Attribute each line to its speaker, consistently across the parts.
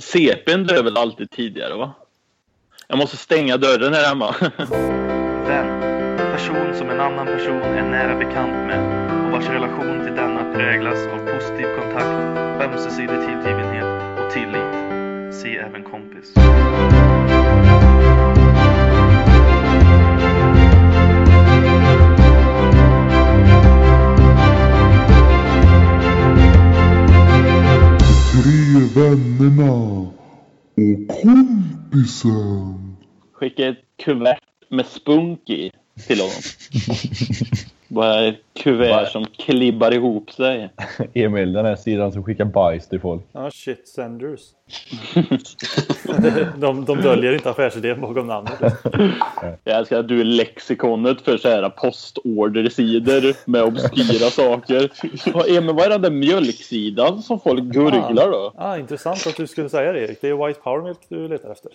Speaker 1: CPn dör väl alltid tidigare va? Jag måste stänga dörren här hemma.
Speaker 2: Vän. Person som en annan person är nära bekant med och vars relation till denna präglas av positiv kontakt, ömsesidig tillgivenhet och tillit. Se även kompis.
Speaker 3: Vännerna och kompisen.
Speaker 1: Skicka ett kuvert med spunk i till honom. Bara ett kuvert
Speaker 4: Bara-
Speaker 1: som klibbar ihop sig.
Speaker 4: Emil, den här sidan som skickar bajs till folk.
Speaker 5: Ja, shit senders. de, de döljer inte affärsidén bakom namnet.
Speaker 1: Jag älskar att du är lexikonet för så här postordersidor med obskyra saker. Emil, vad är den där mjölksidan som folk gurglar då?
Speaker 5: Ah, intressant att du skulle säga det Erik. Det är White Power Milk du letar efter.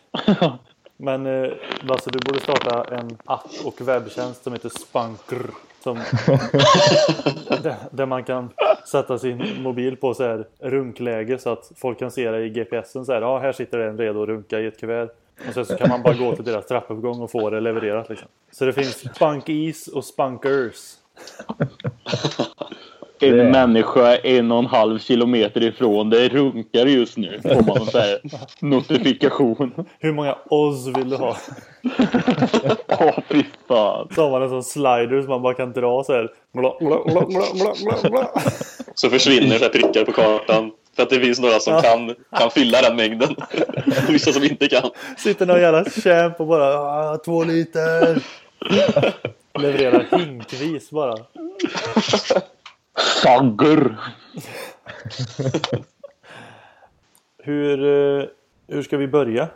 Speaker 5: Men eh, Lasse, du borde starta en app och webbtjänst som heter Spunker. Som, där, man kan sätta sin mobil på så här runkläge så att folk kan se det i GPSen. Så här, ja, här sitter en redo att runka i ett kuvert. Och sen så kan man bara gå till deras trappuppgång och få det levererat. Liksom. Så det finns Spunkies och Spunkers.
Speaker 1: En
Speaker 4: Det-
Speaker 1: människa en och en halv kilometer ifrån dig runkar just nu. Får man så här notifikation.
Speaker 5: Hur många Oz vill du ha?
Speaker 1: Åh, fy fan.
Speaker 5: Så har man en sån slider som man bara kan dra så här. Bla, bla, bla, bla, bla, bla.
Speaker 6: Så försvinner så prickar på kartan. För att det finns några som
Speaker 5: Ja.
Speaker 6: kan, kan fylla den mängden. Vissa som inte kan.
Speaker 5: Sitter någon jävla champ och bara ah, två liter. Levererar hinkvis bara.
Speaker 1: Saggur.
Speaker 5: Hur, eh, hur ska vi börja?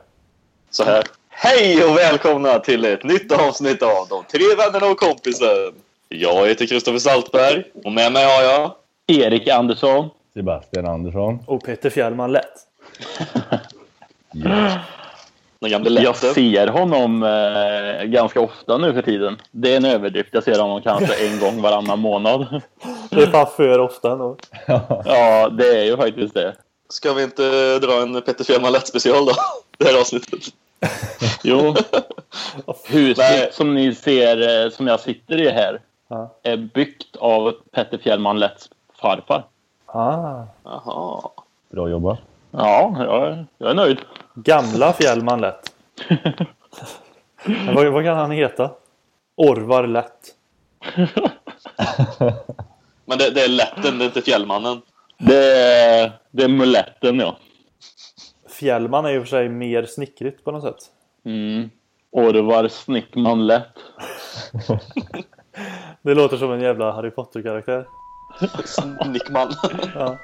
Speaker 6: Så här. Hej och välkomna till ett nytt avsnitt av De tre vännerna och kompisen. Jag heter Kristoffer Saltberg och med mig har jag...
Speaker 1: Erik Andersson.
Speaker 4: Sebastian Andersson.
Speaker 5: Och Peter Fjällman lätt.
Speaker 6: Den gamle
Speaker 1: Jag
Speaker 6: lätte.
Speaker 1: ser honom eh, ganska ofta nu för tiden. Det är en överdrift. Jag ser honom kanske en gång varannan månad.
Speaker 5: Det är fan för ofta ändå.
Speaker 1: Ja, det är ju faktiskt det.
Speaker 6: Ska vi inte dra en Petter Fjällman lätt special då? Det här avsnittet.
Speaker 1: Jo. Huset
Speaker 6: Nej.
Speaker 1: som ni ser, eh, som jag sitter i här,
Speaker 5: Ja.
Speaker 1: är byggt av Petter Fjällman Lätts farfar.
Speaker 5: Ah.
Speaker 6: Jaha.
Speaker 4: Bra jobbat.
Speaker 1: Ja, jag, jag är nöjd.
Speaker 5: Gamla Fjällman lätt. Vad, vad kan han heta? Orvar lätt.
Speaker 6: Men det, det är lätten, det är inte Fjällmannen.
Speaker 1: Det är, det är muletten, ja.
Speaker 5: Fjällman är ju för sig mer snickrigt på något sätt.
Speaker 1: Mm. Orvar Snickman Lätt.
Speaker 5: Det låter som en jävla Harry Potter-karaktär.
Speaker 6: Nickman.
Speaker 5: Ja.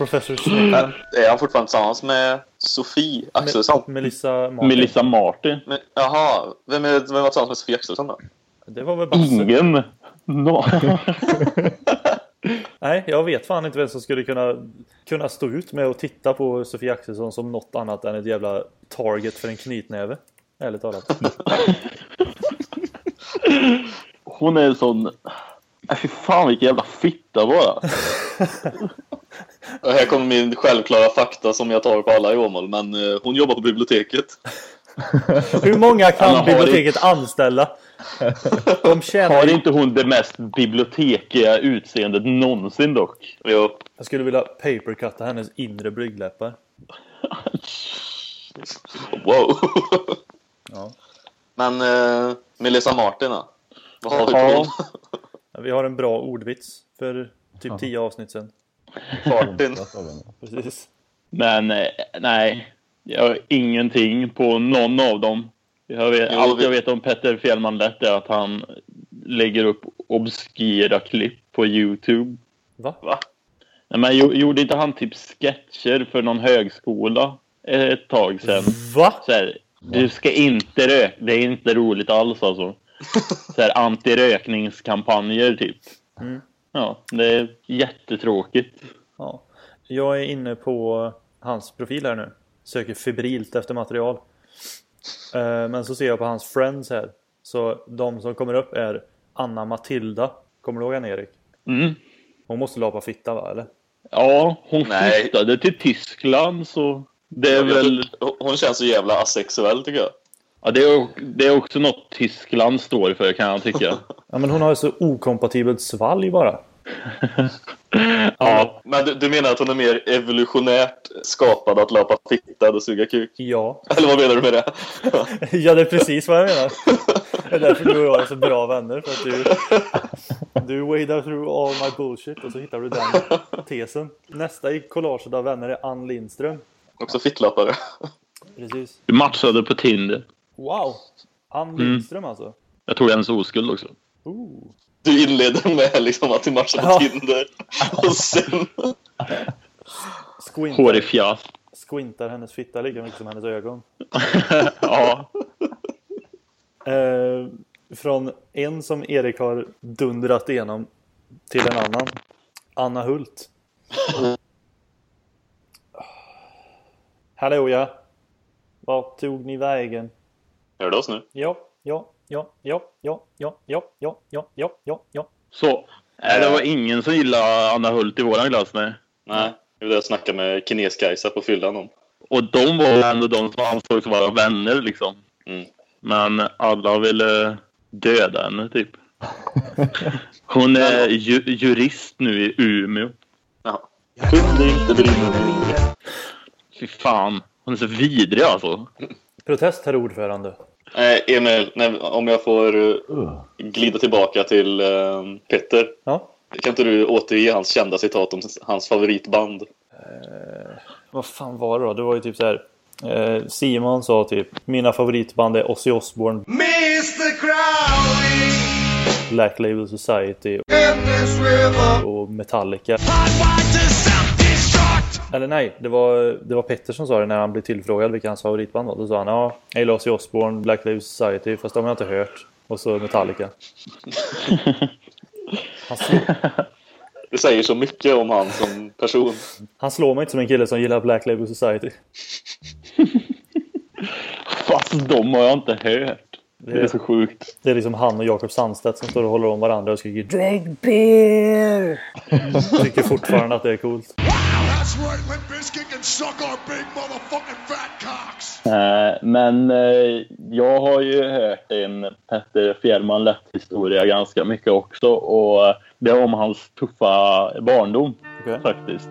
Speaker 5: Professor Snickman.
Speaker 6: Är han fortfarande tillsammans med Sofie Axelsson?
Speaker 5: Melissa Martin.
Speaker 1: Melissa Martin.
Speaker 6: Men, jaha, vem, är, vem var tillsammans med Sofie Axelsson då?
Speaker 5: Det var väl Basse?
Speaker 1: Ingen. No.
Speaker 5: Nej, jag vet fan inte vem som skulle kunna, kunna stå ut med att titta på Sofie Axelsson som något annat än ett jävla target för en knytnäve. Ärligt talat.
Speaker 1: Hon är en sån... Äh, fy fan vilken jävla fitta bara.
Speaker 6: Och här kommer min självklara fakta som jag tar på alla i Åmål, men eh, hon jobbar på biblioteket.
Speaker 5: Hur många kan biblioteket anställa? De tjänar
Speaker 1: Har inte hon det mest bibliotekiga utseendet någonsin dock?
Speaker 6: Jo.
Speaker 5: Jag skulle vilja papercutta hennes inre blygdläppar.
Speaker 6: Wow.
Speaker 5: Ja.
Speaker 6: Men eh, Melissa Martin då? Vad har vi
Speaker 1: Ja.
Speaker 6: på
Speaker 5: Vi har en bra ordvits för typ 10 avsnitt sedan.
Speaker 6: Martin?
Speaker 5: Precis.
Speaker 1: Men eh, nej, jag har ingenting på någon av dem. Jag vet,
Speaker 6: Jo,
Speaker 1: allt jag vet om Petter Fjällman Lätt är att han lägger upp obskyra klipp på Youtube.
Speaker 5: Va?
Speaker 6: Va?
Speaker 1: Nej, men jo- gjorde inte han typ sketcher för någon högskola ett tag sedan?
Speaker 5: Va?
Speaker 1: Så här, du ska inte röka, det är inte roligt alls alltså. Så här antirökningskampanjer typ.
Speaker 5: Mm.
Speaker 1: Ja, det är jättetråkigt.
Speaker 5: Ja. Jag är inne på hans profil här nu. Söker febrilt efter material. Eh, Men så ser jag på hans friends här. Så de som kommer upp är Anna Matilda. Kommer du ihåg henne Erik?
Speaker 1: Mm.
Speaker 5: Hon måste lapa fitta va eller?
Speaker 1: Ja, hon
Speaker 6: Nej.
Speaker 1: flyttade till Tyskland så Det är väl...
Speaker 6: Hon känns så jävla asexuell tycker jag.
Speaker 1: Ja, det, är, det är också något Tyskland står för kan jag tycka.
Speaker 5: Ja, men hon har ju så okompatibelt svalg bara.
Speaker 1: ja,
Speaker 6: Men du, du menar att hon är mer evolutionärt skapad att löpa fitta och suga kuk?
Speaker 5: Ja.
Speaker 6: Eller vad menar du med det?
Speaker 5: Ja, det är precis vad jag menar. Det är därför du och jag är så bra vänner. För att du, du wadar through all my bullshit och så hittar du den tesen. Nästa i collaget av vänner är Ann Lindström.
Speaker 6: Också fittlöpare.
Speaker 5: Precis.
Speaker 1: du matchade på Tinder.
Speaker 5: Wow! Ann Lindström alltså.
Speaker 1: Jag tog hennes oskuld också.
Speaker 5: Ooh.
Speaker 6: Du inleder med liksom att du matchar på
Speaker 5: Ja.
Speaker 6: Tinder. Och sen...
Speaker 5: Squintar,
Speaker 1: Hår i fjäs.
Speaker 5: squintar hennes fitta lika mycket som hennes ögon.
Speaker 1: ja.
Speaker 5: Eh, från en som Erik har dundrat igenom till en annan. Anna Hult. Hallå ja. Vart tog ni vägen?
Speaker 6: Hör du oss nu?
Speaker 5: Ja, ja, ja, ja, ja, ja, ja, ja, ja, ja, ja, ja.
Speaker 1: Så. Nej, det var ingen som gillade Anna Hult i våran klass, nej.
Speaker 6: Nej. Det var det jag snackade med Kines-Kajsa på fyllan om.
Speaker 1: Och de var ändå de som ansågs vara vänner liksom.
Speaker 6: Mm.
Speaker 1: Men alla ville döda henne typ. Hon är ju, jurist nu i Umeå.
Speaker 6: Jaha. Kunde inte brinna
Speaker 1: Fy fan. Hon är så vidrig alltså.
Speaker 5: Protest, herr ordförande.
Speaker 6: Nej, Emil, nej, om jag får uh, glida tillbaka till uh, Petter.
Speaker 5: Ja.
Speaker 6: Kan inte du återge hans kända citat om hans favoritband?
Speaker 5: Vad fan var det då? Det var ju typ så här. Eh, Simon sa typ Mina favoritband är Ozzy Osbourne,
Speaker 3: Mr. Crowley
Speaker 5: Black Label Society och Metallica. Eller nej, det var, det var Petter som sa det när han blev tillfrågad vilka hans favoritband var. Då sa han ja, Ozzy Osbourne, Black Label Society, fast de har jag inte hört. Och så Metallica. Han, slå,
Speaker 6: Det säger så mycket om han som person.
Speaker 5: han slår mig inte som en kille som gillar Black Label Society.
Speaker 1: Fast de har jag inte hört. Det är så sjukt.
Speaker 5: Det är liksom han och Jakob Sandstedt som står och håller om varandra och skriker Drink beer! Tycker fortfarande att det är coolt.
Speaker 3: That's right, Limp Bizkit can suck our big motherfucking fat cocks.
Speaker 1: Eh, Men eh, jag har ju hört en Petter Fjällman lätt-historia ganska mycket också. Och eh, det är om hans tuffa barndom
Speaker 5: Okej.
Speaker 1: faktiskt.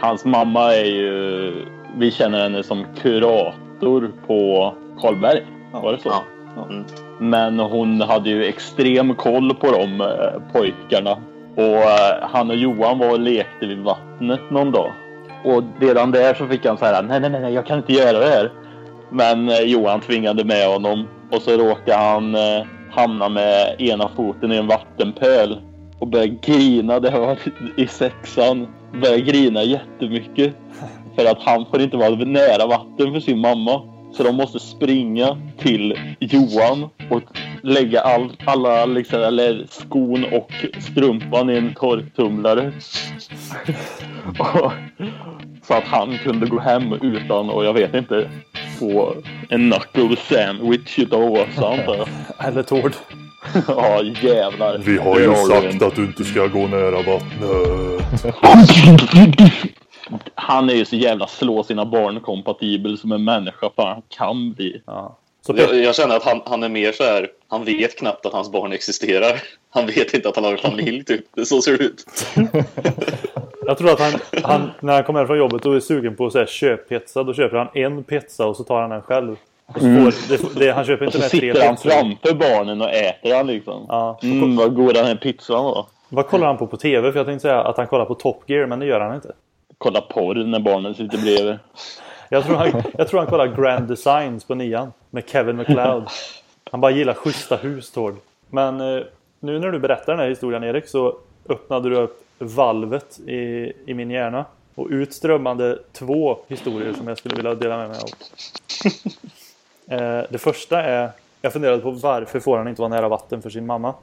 Speaker 1: Hans mamma är ju... Vi känner henne som kurator på Karlberg. Var det så?
Speaker 6: Ja. Mm.
Speaker 1: Men hon hade ju extrem koll på de eh, pojkarna. Och eh, han och Johan var och lekte vid vattnet någon dag. Och redan där så fick han så här, nej, nej, nej, jag kan inte göra det här. Men eh, Johan tvingade med honom och så råkade han eh, hamna med ena foten i en vattenpöl och började grina. Det var i sexan. Började grina jättemycket. För att han får inte vara nära vatten för sin mamma. Så de måste springa till Johan och lägga all, alla liksom, eller skon och strumpan i en torktumlare. Och- så att han kunde gå hem utan, och jag vet inte, få en knuckle sandwich utav Åsa antar jag.
Speaker 5: Eller Tord.
Speaker 1: Ja jävlar.
Speaker 7: Vi har ju sagt att du inte ska gå nära vattnet.
Speaker 1: Han är ju så jävla slå sina barn kompatibel som en människa fan kan bli.
Speaker 5: Ja. Så
Speaker 6: Jag, jag känner att han, han är mer så här. Han vet knappt att hans barn existerar. Han vet inte att han har en familj typ. Det så ser det ut.
Speaker 5: jag tror att han, han, när han kommer hem från jobbet och är sugen på så här köppizza, då köper han en pizza och så tar han den själv. Och så får, det, det, han köper
Speaker 1: Och
Speaker 5: inte
Speaker 1: så
Speaker 5: med tre
Speaker 1: sitter han
Speaker 5: pizzor.
Speaker 1: framför barnen och äter han liksom.
Speaker 5: Ja.
Speaker 1: Mm, vad god den här pizzan var.
Speaker 5: Vad kollar han på på TV? För jag tänkte säga att han kollar på Top Gear, men det gör han inte.
Speaker 1: Kolla porr när barnen sitter bredvid.
Speaker 5: Jag tror han, jag tror han kollar Grand Designs på nian med Kevin McLeod. Han bara gillar schyssta hus, Tord. Men eh, nu när du berättar den här historien, Erik, så öppnade du upp valvet i, i min hjärna. Och ut strömmande två historier som jag skulle vilja dela med mig av. Eh, det första är, jag funderade på varför får han inte vara nära vatten för sin mamma?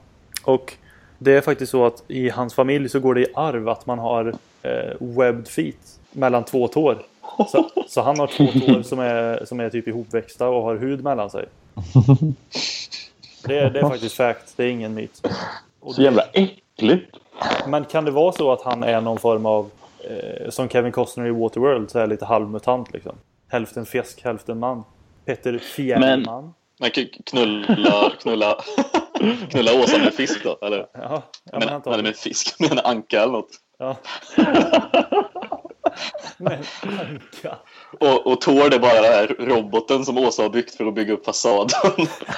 Speaker 5: Och det är faktiskt så att i hans familj så går det i arv att man har eh, webbed feet mellan två tår. Så, så han har två tår som är, som är typ ihopväxta och har hud mellan sig. Det är, det är faktiskt fact, det är ingen myt. Och
Speaker 1: Så
Speaker 5: det-
Speaker 1: jävla äckligt.
Speaker 5: men kan det vara så att han är någon form av, eh, som Kevin Costner i Waterworld, så här lite halvmutant liksom? Hälften fisk, hälften man. Petter Fjällman.
Speaker 6: Man kan knulla, knulla, knulla Åsa med fisk då, eller?
Speaker 5: Ja, ja men
Speaker 6: Men, med fisk, med en anka eller något.
Speaker 5: Ja. Men.
Speaker 6: Och, och Tord är bara den här roboten som Åsa har byggt för att bygga upp fasaden.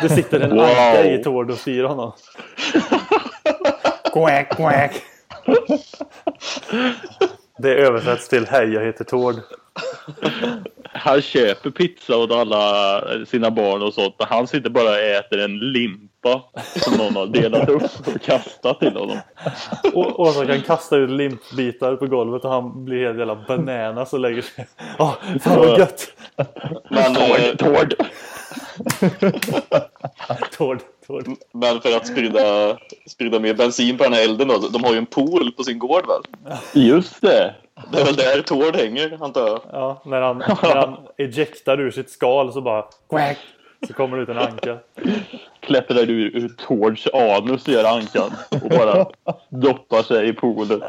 Speaker 5: Det sitter en
Speaker 1: Wow.
Speaker 5: anka i Tord och styr honom. quack, quack. Det översätts till Hej, jag heter Tord.
Speaker 1: Han köper pizza åt alla sina barn och sånt. Men han sitter bara och äter en limpa som någon har delat upp och kastat till honom.
Speaker 5: Och, och så kan kasta ut limpbitar på golvet och han blir helt jävla bananas och lägger sig. Åh, fan vad gött!
Speaker 6: Men, eh,
Speaker 1: Tord!
Speaker 5: Tord, Tord.
Speaker 6: men för att sprida, sprida mer bensin på den här elden då. De har ju en pool på sin gård väl?
Speaker 1: Just det!
Speaker 6: Det är väl där Tord hänger, antar jag.
Speaker 5: Ja, när han, när han ejektar ur sitt skal så bara quack. Så kommer det ut en anka.
Speaker 1: Klättrar ur, ur Tords anus gör ankan och bara doppar sig i poolen.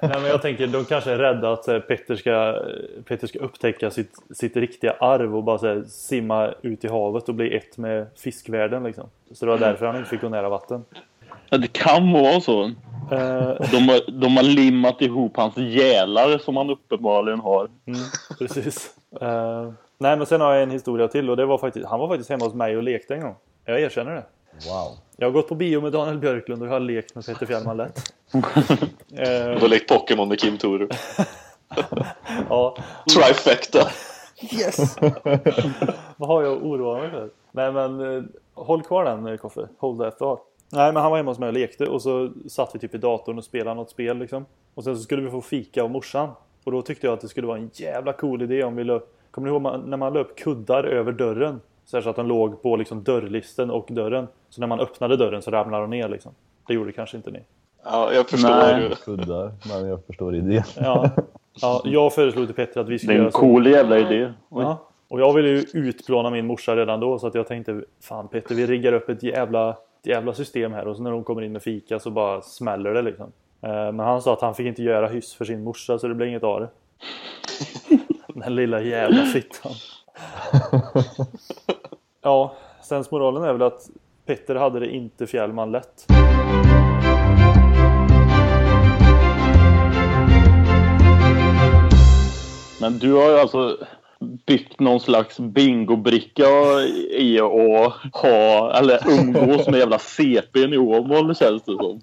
Speaker 5: Nej, men jag tänker de kanske är rädda att eh, Petter ska, Petter ska upptäcka sitt, sitt riktiga arv och bara här, simma ut i havet och bli ett med fiskvärlden liksom. Så det var därför han inte fick gå nära vatten.
Speaker 1: Ja, det kan vara så.
Speaker 5: Eh,
Speaker 1: De har, de har limmat ihop hans gälar som han uppenbarligen har.
Speaker 5: mm, precis. Eh, nej men sen har jag en historia till och det var faktiskt, han var faktiskt hemma hos mig och lekte en gång. Jag erkänner det.
Speaker 4: Wow.
Speaker 5: Jag har gått på bio med Daniel Björklund och jag har lekt med Peter Fjällman lätt.
Speaker 6: Du
Speaker 5: Eh,
Speaker 6: har lekt Pokémon med Kim Toru.
Speaker 5: ja,
Speaker 6: Trifecta.
Speaker 5: Yes! Vad har jag att oroa mig för? Nej men eh, håll kvar den eh, Koffe. Hold that thought. Nej men han var hemma hos mig och lekte och så satt vi typ i datorn och spelade något spel liksom. Och sen så skulle vi få fika av morsan. Och då tyckte jag att det skulle vara en jävla cool idé om vi la Kommer ni ihåg när man upp kuddar över dörren? Så, att de låg på liksom dörrlisten och dörren. Så när man öppnade dörren så ramlade de ner liksom. Det gjorde kanske inte ni.
Speaker 6: Ja, jag förstår.
Speaker 1: Nej.
Speaker 6: ju.
Speaker 4: Kuddar, men jag förstår idén.
Speaker 5: Ja, ja jag föreslog till Petter att vi
Speaker 1: Det
Speaker 5: skulle
Speaker 1: är en
Speaker 5: göra så.
Speaker 1: cool jävla idé.
Speaker 5: Ja. Och jag ville ju utplåna min morsa redan då så att jag tänkte Fan Petter vi riggar upp ett jävla, ett jävla system här och så när de kommer in med fika så bara smäller det liksom. Eh, Men han sa att han fick inte göra hyss för sin morsa så det blev inget av det. Den lilla jävla fittan. Ja, sensmoralen är väl att Petter hade det inte Fjällman lätt.
Speaker 1: Men du har ju alltså byggt någon slags bingobricka i att ha, eller umgås med jävla CPn i Åmål känns det som.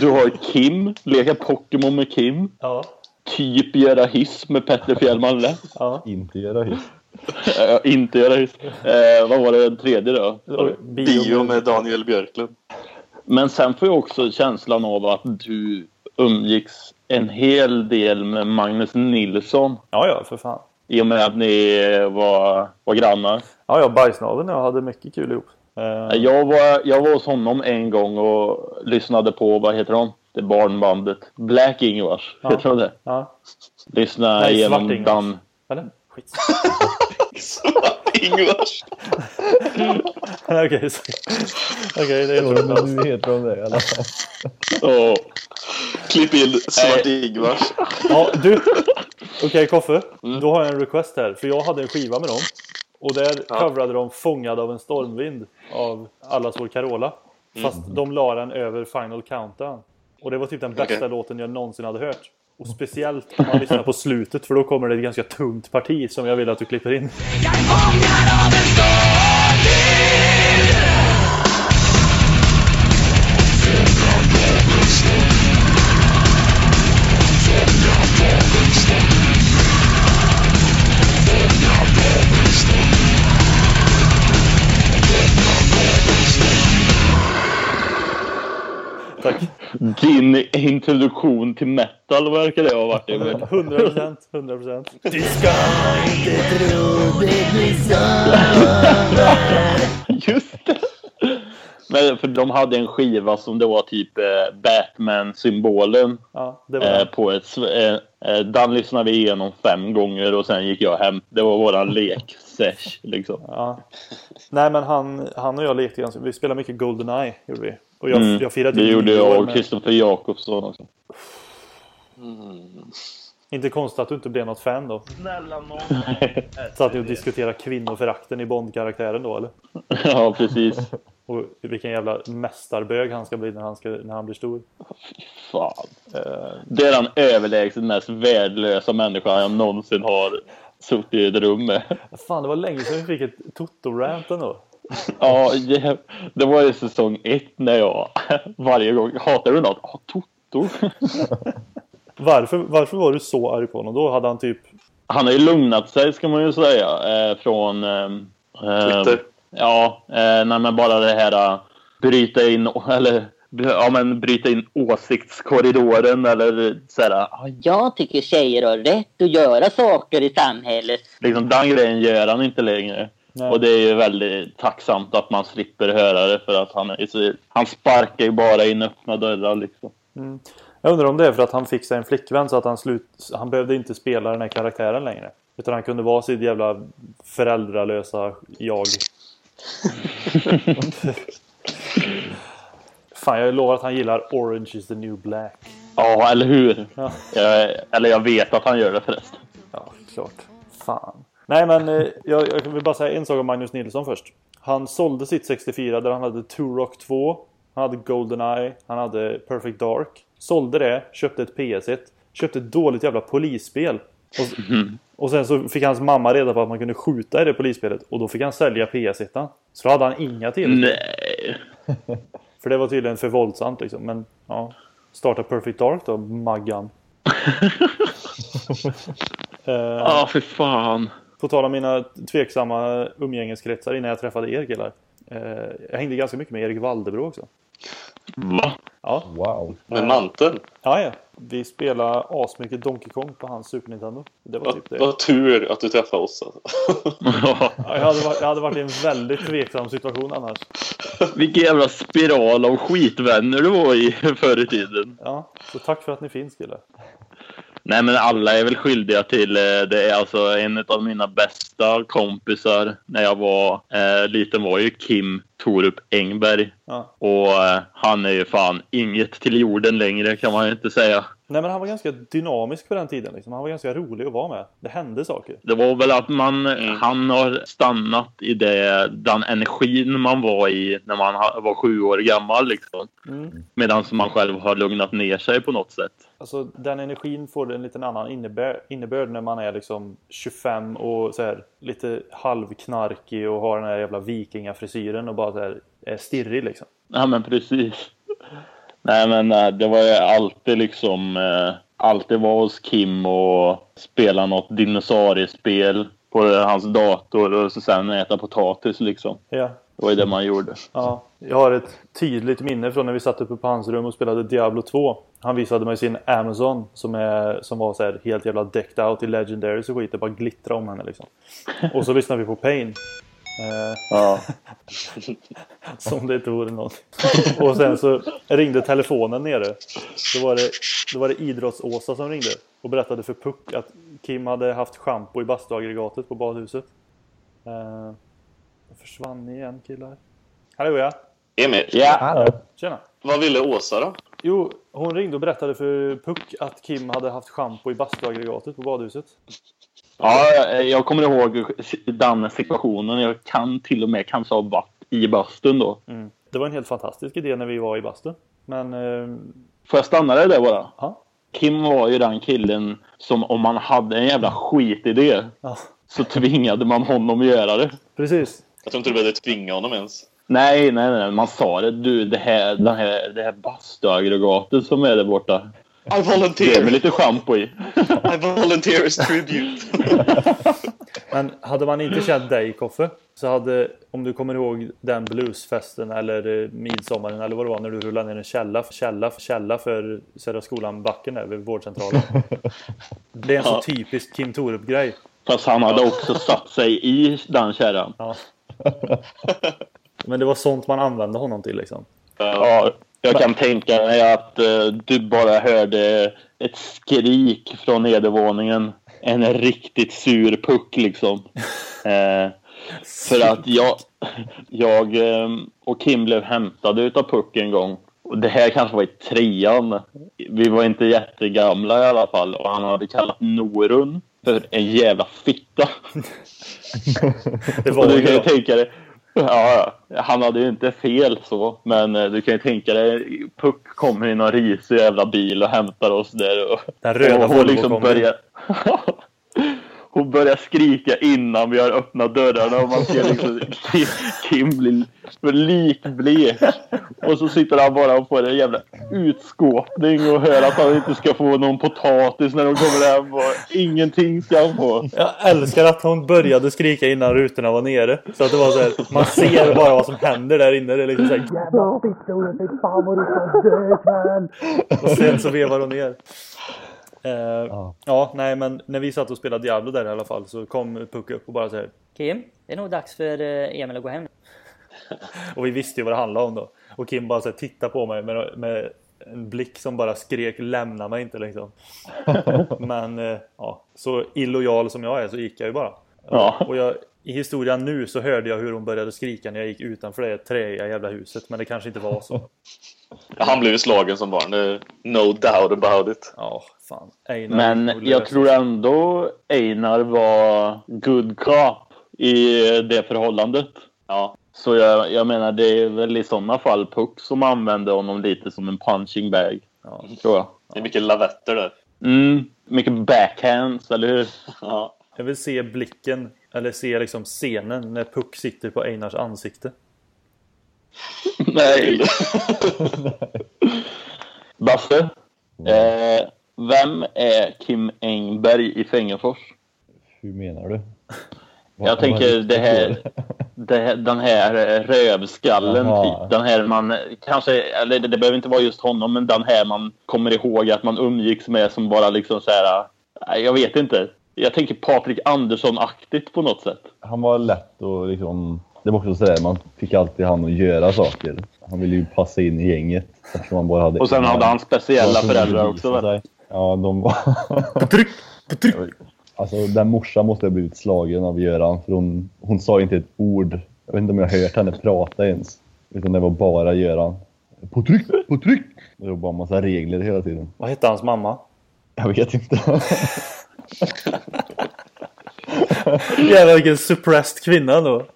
Speaker 1: Du har Kim, leka Pokémon med Kim.
Speaker 5: Ja,
Speaker 1: Typ göra hiss med Petter Fjällman lätt.
Speaker 5: ja.
Speaker 4: Inte göra hiss.
Speaker 1: Inte göra hiss. Eh, vad var det den tredje då?
Speaker 6: Bio med Daniel Björklund.
Speaker 1: Men sen får jag också känslan av att du umgicks en hel del med Magnus Nilsson.
Speaker 5: Ja, ja, för fan.
Speaker 1: I och med att ni var, var grannar.
Speaker 5: Ja, ja, bajsnaveln och jag hade mycket kul ihop. Eh,
Speaker 1: Jag var, jag var hos honom en gång och lyssnade på, vad heter de? Det barnbandet. Black Ingvars.
Speaker 5: Ja.
Speaker 1: Heter de det?
Speaker 5: Ja,
Speaker 1: Lyssna
Speaker 5: Nej,
Speaker 1: igenom
Speaker 5: Svart-Ingvars.
Speaker 1: Dan...
Speaker 5: eller? Skit.
Speaker 6: Ingvars.
Speaker 5: Okej, så- okej, det är
Speaker 4: Jo,
Speaker 5: så.
Speaker 4: men nu heter de det i alla fall.
Speaker 1: Åh.
Speaker 6: Klipp in Svart Ingvars.
Speaker 5: Ja, du. Okej, Koffe. Då har jag en request här. För jag hade en skiva med dem. Och där
Speaker 6: Ja.
Speaker 5: coverade de Fångad av en stormvind av Allas vår Carola. Fast de la den över Final Countdown. Och det var typ den bästa
Speaker 6: Okej.
Speaker 5: låten jag någonsin hade hört. Och speciellt om man lyssnar på slutet för då kommer det ett ganska tungt parti som jag vill att du klipper in. Tack.
Speaker 1: Din introduktion till metal verkar det ha varit. Emil.
Speaker 5: 100 procent. 100 procent.
Speaker 1: Just det! Men för de hade en skiva som det var typ eh, Batman-symbolen
Speaker 5: Ja, det
Speaker 1: eh,
Speaker 5: det.
Speaker 1: på ett... eh, den lyssnade vi igenom fem gånger och sen gick jag hem. Det var våran lek-sesh liksom.
Speaker 5: Ja. Nej men han, han och jag lekte ganska, vi spelade mycket Goldeneye gjorde vi. Och jag,
Speaker 1: Mm.
Speaker 5: jag firade
Speaker 1: Det
Speaker 5: typ
Speaker 1: gjorde
Speaker 5: nio år
Speaker 1: jag och Kristoffer Jakobsson också.
Speaker 5: Inte konstigt att du inte blev något fan då.
Speaker 2: Snälla någon.
Speaker 5: Satt ni och diskuterade kvinnoförakten i Bond-karaktären då eller?
Speaker 1: ja, precis.
Speaker 5: Och vilken jävla mästarbög han ska bli när han, ska, när han blir stor.
Speaker 1: Fan. Det är den överlägset mest värdelösa människan jag någonsin har suttit i ett rum med.
Speaker 5: Fan, det var länge sedan vi fick ett Toto-rant ändå.
Speaker 1: Ja, det, var i säsong ett när jag varje gång hatar du något? Ja, Toto.
Speaker 5: Varför, varför var du så arg på honom? Då hade han typ...
Speaker 1: Han har ju lugnat sig ska man ju säga eh, från... Eh,
Speaker 6: Twitter.
Speaker 1: Ja, eh, nej, men bara det här eh, bryta in eller ja, men bryta in åsiktskorridoren eller sådär.
Speaker 8: Ja, Jag tycker tjejer har rätt att göra saker i samhället.
Speaker 1: Liksom den grejen gör han inte längre.
Speaker 5: Nej.
Speaker 1: Och det är ju väldigt tacksamt att man slipper höra det för att han, han sparkar ju bara in öppna dörrar liksom.
Speaker 5: Jag undrar om det är för att han fick sig en flickvän så att han slut... Han behövde inte spela den här karaktären längre. Utan han kunde vara sitt jävla föräldralösa jag. Fan, jag lovar att han gillar Orange is the new black.
Speaker 1: Ja, eller hur?
Speaker 5: Ja.
Speaker 1: Jag, eller jag vet att han gör det förresten.
Speaker 5: Ja, klart. Fan. Nej, men eh, jag, jag vill bara säga en sak om Magnus Nilsson först. Han sålde sitt 64 där han hade Turok 2. Han hade Goldeneye. Han hade Perfect Dark. Sålde det, köpte ett PS1. Köpte ett dåligt jävla polisspel. Och, och sen så fick hans mamma reda på att man kunde skjuta i det polisspelet. Och då fick han sälja PS1. Så då hade han inga till.
Speaker 1: Nej.
Speaker 5: För det var tydligen för våldsamt liksom. Men ja. Starta Perfect Dark då, Maggan. eh,
Speaker 1: Ja, för fan.
Speaker 5: På tal om mina tveksamma umgängeskretsar innan jag träffade er killar. Eh, jag hängde ganska mycket med Erik Waldebro också.
Speaker 1: Va?
Speaker 5: Ja,
Speaker 4: Wow.
Speaker 6: Med manteln.
Speaker 5: ja, ja. Vi spelade asmycket Donkey Kong på hans Super Nintendo. Det var typ det.
Speaker 6: vad tur att du träffade oss. Alltså.
Speaker 1: Ja.
Speaker 5: Ja, jag, hade varit, jag hade varit i en väldigt tveksam situation annars.
Speaker 1: Vilken jävla spiral av skitvänner du var i förr i tiden.
Speaker 5: Ja, så tack för att ni finns killar.
Speaker 1: Nej men alla är väl skyldiga till, eh, det är alltså en av mina bästa kompisar när jag var eh, liten var ju Kim. Torup Engberg.
Speaker 5: Ja.
Speaker 1: Och eh, han är ju fan inget till jorden längre kan man ju inte säga.
Speaker 5: Nej men han var ganska dynamisk på den tiden liksom. Han var ganska rolig att vara med. Det hände saker.
Speaker 1: Det var väl att man, han har stannat i det, den energin man var i när man var sju år gammal liksom.
Speaker 5: Mm.
Speaker 1: Medan man själv har lugnat ner sig på något sätt.
Speaker 5: Alltså den energin får en liten annan innebär, innebörd när man är liksom 25 och så här, lite halvknarkig och har den här jävla vikingafrisyren och bara så här, är stirrig liksom.
Speaker 1: Ja men precis. Nej men eh, det var ju alltid liksom eh, alltid var hos Kim och spela något dinosauriespel på hans dator och så sen äta potatis liksom.
Speaker 5: Ja.
Speaker 1: Det var ju det man gjorde.
Speaker 5: Ja, jag har ett tydligt minne från när vi satt uppe på hans rum och spelade Diablo 2. Han visade mig sin Amazon som, är, som var så här helt jävla decked out i Legendaries och skit. Det bara glittrade om henne liksom. Och så lyssnade vi på Pain. Eh,
Speaker 1: Ja.
Speaker 5: som det inte vore något. och sen så ringde telefonen nere. Då var det, då var det Idrotts-Åsa som ringde och berättade för Puck att Kim hade haft schampo i bastuaggregatet på badhuset. Eh, försvann igen killar. Hallå ja!
Speaker 6: Emil,
Speaker 1: ja.
Speaker 4: Hallå.
Speaker 5: Tjena!
Speaker 6: vad ville Åsa då?
Speaker 5: Jo, hon ringde och berättade för Puck att Kim hade haft schampo i bastuaggregatet på badhuset.
Speaker 1: Ja, jag kommer ihåg den situationen. Jag kan till och med kanske ha varit i bastun då.
Speaker 5: Mm. Det var en helt fantastisk idé när vi var i bastun. Men, eh,
Speaker 1: Får jag stanna dig där bara?
Speaker 5: ja.
Speaker 1: Kim var ju den killen som om man hade en jävla skitidé
Speaker 5: ja.
Speaker 1: så tvingade man honom att göra det.
Speaker 5: Precis.
Speaker 6: Jag tror inte du behövde tvinga honom ens.
Speaker 1: Nej, nej, nej. Man sa det. Du, det här, det här, det här bastuaggregatet som är där borta.
Speaker 6: I volunteer!
Speaker 1: lite schampo i.
Speaker 6: I volunteer as tribute!
Speaker 5: Men hade man inte känt dig Koffe så hade, om du kommer ihåg den bluesfesten eller eh, midsommaren eller vad det var när du rullade ner en källa, källa, källa för Södra skolan-backen där vid vårdcentralen. Det är en så
Speaker 6: Ja.
Speaker 5: typisk Kim Torup-grej.
Speaker 1: Fast han hade också satt sig i den kärran.
Speaker 5: Ja. Men det var sånt man använde honom till liksom.
Speaker 1: Ja, jag kan tänka mig att eh, du bara hörde ett skrik från nedervåningen. En riktigt sur puck liksom. Eh, för att jag, jag eh, och Kim blev hämtade utav puck en gång. Och det här kanske var i trean. Vi var inte jättegamla i alla fall. Och han hade kallat Norun för en jävla fitta.
Speaker 5: Det
Speaker 1: Och
Speaker 5: var
Speaker 1: du
Speaker 5: ju
Speaker 1: kan ju tänka dig. Ja, han hade ju inte fel så. Men eh, du kan ju tänka dig. Puck kommer i någon risig jävla bil och hämtar oss där. Och,
Speaker 5: Den röda
Speaker 1: och
Speaker 5: Volvo
Speaker 1: liksom börjar... Hon börjar skrika innan vi har öppnat dörrarna och man ser liksom Kim, bli likblek. Och så sitter han bara och får en jävla utskåpning och hör att han inte ska få någon potatis när de kommer hem. Och ingenting ska han få.
Speaker 5: Jag älskar att hon började skrika innan rutorna var nere. Så att det var så här, man ser bara vad som händer där inne. Det är liksom så här, Jävla Olle, fy fan vad du ska dö ikväll. Och sen så vevar hon ner. Eh, ja. nej men när vi satt och spelade Diablo där i alla fall så kom Puck upp och bara så här.
Speaker 9: Kim, det är nog dags för eh, Emil att gå hem.
Speaker 5: Och vi visste ju vad det handlade om då. Och Kim bara så här, tittade på mig med, med en blick som bara skrek lämna mig inte liksom. Men eh, ja, så illojal som jag är så gick jag ju bara.
Speaker 1: Ja.
Speaker 5: Och jag, i historien nu så hörde jag hur hon började skrika när jag gick utanför det träiga jävla huset. Men det kanske inte var så.
Speaker 6: Han blev ju slagen som barn. No doubt about it.
Speaker 5: Ja, fan. Einar
Speaker 1: Men jag tror ändå Einar var good cop i det förhållandet.
Speaker 6: Ja.
Speaker 1: Så jag, jag menar det är väl i sådana fall Puck som använde honom lite som en punching bag.
Speaker 5: Ja.
Speaker 1: Tror jag.
Speaker 6: Det är mycket lavetter där.
Speaker 1: Mm, mycket backhands, eller hur?
Speaker 6: Ja.
Speaker 5: Jag vill se blicken, eller se liksom scenen när Puck sitter på Einars ansikte.
Speaker 1: Nej. Basse, eh, vem är Kim Engberg i Fängefors?
Speaker 4: Hur menar du?
Speaker 1: Jag tänker det här, det här, den här rövskallen,
Speaker 4: Jaha.
Speaker 1: typ. Den här man kanske, eller det, det behöver inte vara just honom, men den här man kommer ihåg att man umgicks med som bara liksom så här. nej, Jag vet inte. Jag tänker Patrik Andersson-aktigt på något sätt.
Speaker 4: Han var lätt och liksom... Det var också sådär, man fick alltid han att göra saker. Han ville ju passa in i gänget. Han bara hade
Speaker 1: Och sen
Speaker 4: en
Speaker 1: hade han speciella föräldrar också. Va?
Speaker 4: Ja, de var... Alltså den morsan måste ha blivit slagen av Göran för hon, hon sa inte ett ord. Jag vet inte om jag har hört henne prata ens. Utan det var bara Göran. På tryck, på tryck! Det var bara en massa regler hela tiden.
Speaker 5: Vad hette hans mamma?
Speaker 4: Jag vet inte.
Speaker 5: Jävlar vilken suppressed kvinna då.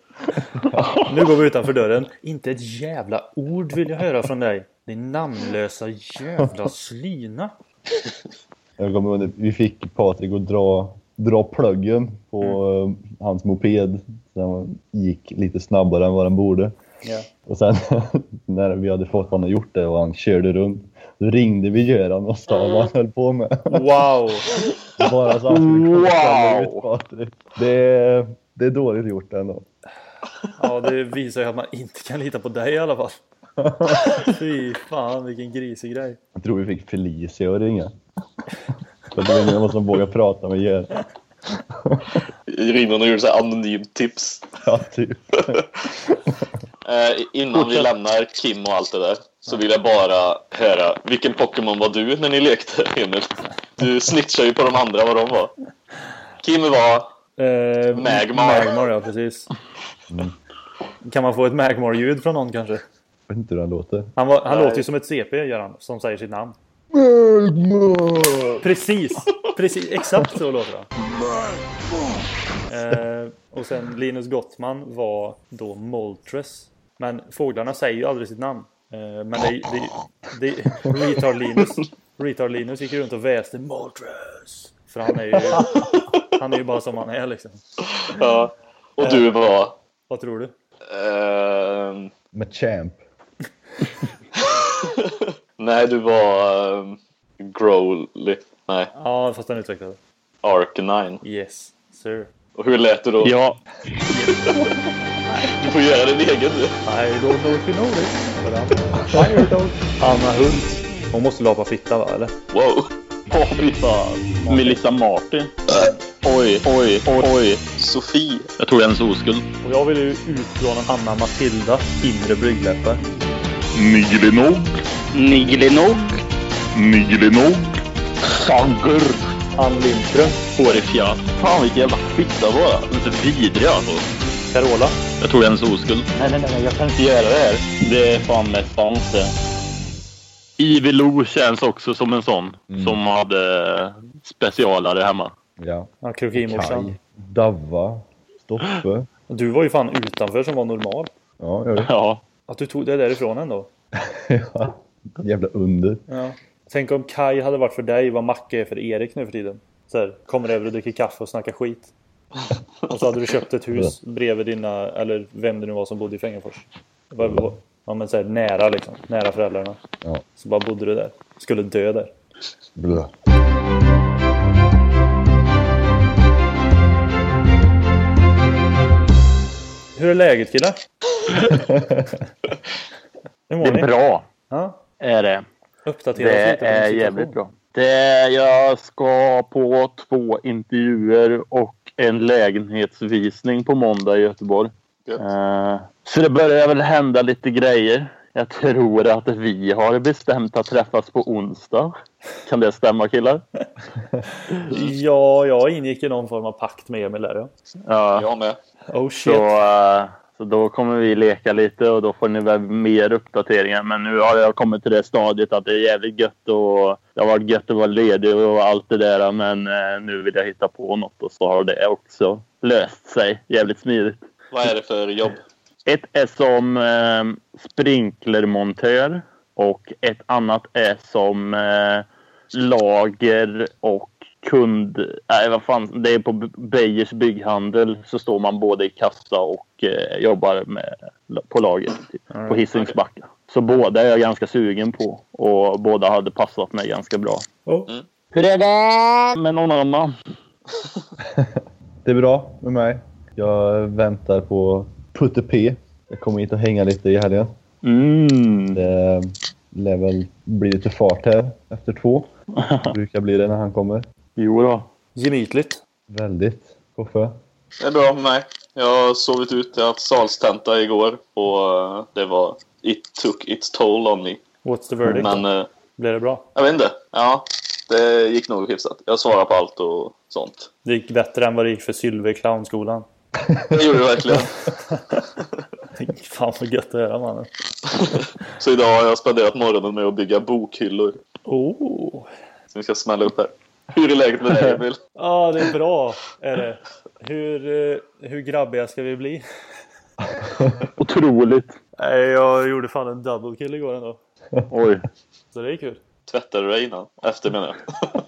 Speaker 5: Nu går vi utanför dörren. Inte ett jävla ord vill jag höra från dig. Din namnlösa jävla slyna.
Speaker 4: Jag kommer ihåg, vi fick Patrik att dra, dra pluggen på eh, hans moped. Den gick lite snabbare än vad den borde.
Speaker 5: Ja.
Speaker 4: Och sen när vi hade fått honom gjort det och han körde runt. Då ringde vi Göran och sa vad han höll på med.
Speaker 5: Wow!
Speaker 4: Bara så han skulle kunna
Speaker 1: Wow.
Speaker 4: ut Patrik. Det är, det är dåligt gjort ändå.
Speaker 5: Ja, det visar ju att man inte kan lita på dig i alla fall. Fy fan vilken grisig grej.
Speaker 4: Jag tror vi fick Felicia att ringa. För det var ingen som vågade prata med Göran.
Speaker 6: Ringde och gjorde så anonymt tips.
Speaker 4: Ja, typ.
Speaker 6: Eh, innan vi lämnar Kim och allt det där så vill jag bara höra vilken Pokémon var du när ni lekte Emil? Du snitchar ju på de andra vad de var. Kim var...
Speaker 5: Eh,
Speaker 6: Magmar.
Speaker 5: Magmar ja, precis. Kan man få ett Magmar-ljud från någon kanske?
Speaker 4: Vet inte hur han låter.
Speaker 5: Han, var, han låter ju som ett CP gör han, som säger sitt namn. Precis! Precis, exakt så låter han. Eh, och sen Linus Gottman var då Moltres. Men fåglarna säger ju aldrig sitt namn. Eh, men det, det, det, Retard Linus Retard Linus gick runt och väste Moltres. För han är ju Han är ju bara som han är liksom.
Speaker 6: Ja. Och du var...
Speaker 5: Vad tror du?
Speaker 6: ehm,
Speaker 4: Med Champ.
Speaker 6: nej, du var... Um, Growly. Nej,
Speaker 5: Ja, fast den utvecklade.
Speaker 6: Arcanine.
Speaker 5: Yes, sir.
Speaker 6: Och hur lät du då?
Speaker 1: Ja,
Speaker 6: Du får göra din egen nu.
Speaker 5: I don't know if you know this. Fire dog. Anna Hult. Hon måste lapa fitta va eller?
Speaker 6: Wow.
Speaker 1: Åh fy fan. Melissa Martin. Oj, oj, oj, oj.
Speaker 6: Sofie.
Speaker 1: Jag tror det är hennes oskuld.
Speaker 5: Och jag vill ju utplåna Anna Matilda inre bryggläppar.
Speaker 7: Niglinog,
Speaker 1: Nigelinog.
Speaker 7: Niglinog,
Speaker 1: Sagur.
Speaker 5: Ann Lindström.
Speaker 1: Hårig fjärt. Fan vilken jävla fitta bara. Den är så vidrig alltså.
Speaker 5: Carola.
Speaker 1: Jag tror det är hennes oskuld. Nej, nej, nej, jag kan inte göra det här. Det är fan mest dans det. Ivy Lo känns också som en sån
Speaker 4: Mm.
Speaker 1: som hade specialare hemma.
Speaker 4: Ja.
Speaker 5: Ja, krokimorsan.
Speaker 4: Davva, Stoffe.
Speaker 5: Du var ju fan utanför som var normal.
Speaker 4: Ja, jag vet.
Speaker 1: Ja.
Speaker 5: Att du tog det därifrån ändå.
Speaker 4: ja. Jävla under.
Speaker 5: Ja. Tänk om Kai hade varit för dig vad Macke är för Erik nu för tiden. Så här, kommer över och dricker kaffe och snackar skit. Och så hade du köpt ett hus bredvid dina, eller vem det nu var som bodde i var- Ja men så här, nära liksom, nära föräldrarna.
Speaker 4: Ja.
Speaker 5: Så bara bodde du där. Skulle dö där.
Speaker 4: Blö.
Speaker 5: Hur är läget killar? Hur mår
Speaker 1: Det
Speaker 5: ni?
Speaker 1: är bra.
Speaker 5: Ja,
Speaker 1: Är det.
Speaker 5: uppdatera
Speaker 1: Det
Speaker 5: lite
Speaker 1: är jävligt bra. Det, jag ska på två intervjuer och en lägenhetsvisning på måndag i Göteborg. Eh, så det börjar väl hända lite grejer. Jag tror att vi har bestämt att träffas på onsdag. Kan det stämma killar?
Speaker 5: Ja, jag ingick i någon form av pakt med Emil där ja.
Speaker 1: Ja.
Speaker 6: Jag med.
Speaker 5: Oh
Speaker 1: Så,
Speaker 5: shit.
Speaker 1: eh, så då kommer vi leka lite och då får ni väl mer uppdateringar. Men nu har jag kommit till det stadiet att det är jävligt gött och det har varit gött att vara ledig och allt det där. Men eh, nu vill jag hitta på något och så har det också löst sig jävligt smidigt.
Speaker 6: Vad är det för jobb?
Speaker 1: Ett är som eh, sprinklermontör och ett annat är som eh, lager och kund... Nej, vad fan. Det är på Beijers bygghandel så står man både i kassa och eh, jobbar med, på lager typ, på Hisingsbacka. Så båda är jag ganska sugen på och båda hade passat mig ganska bra.
Speaker 5: Oh.
Speaker 8: Hur är det?
Speaker 1: Men någon annan?
Speaker 4: Det är bra med mig. Jag väntar på Putte P. Jag kommer hit och hänga lite i helgen.
Speaker 1: Mm.
Speaker 4: Det lär väl bli lite fart här efter två. Det brukar bli det när han kommer.
Speaker 1: Jo då.
Speaker 5: Gemytligt.
Speaker 4: Väldigt. Koffe?
Speaker 6: Det är bra med mig. Jag har sovit ut. Jag har haft salstenta igår och eh, det var... It took its toll on me.
Speaker 5: What's the verdict?
Speaker 6: Men eh,
Speaker 5: Blev det bra?
Speaker 6: jag vet inte. Ja, det gick nog hyfsat. Jag svarade på allt och sånt.
Speaker 5: Det gick bättre än vad det gick för Sylve i clownskolan.
Speaker 6: Det gjorde det verkligen.
Speaker 5: Fan vad gött att höra mannen.
Speaker 6: Så idag har jag spenderat morgonen med att bygga bokhyllor.
Speaker 5: Oh.
Speaker 6: Som vi ska smälla upp här. Hur är läget med dig Emil?
Speaker 5: Ja, det är bra. Är det. Hur, eh, hur grabbiga ska vi bli?
Speaker 1: Otroligt.
Speaker 5: Nej, jag gjorde fan en double kill igår ändå.
Speaker 1: Oj.
Speaker 5: Så det är kul.
Speaker 6: Tvättade du dig innan? Efter menar jag.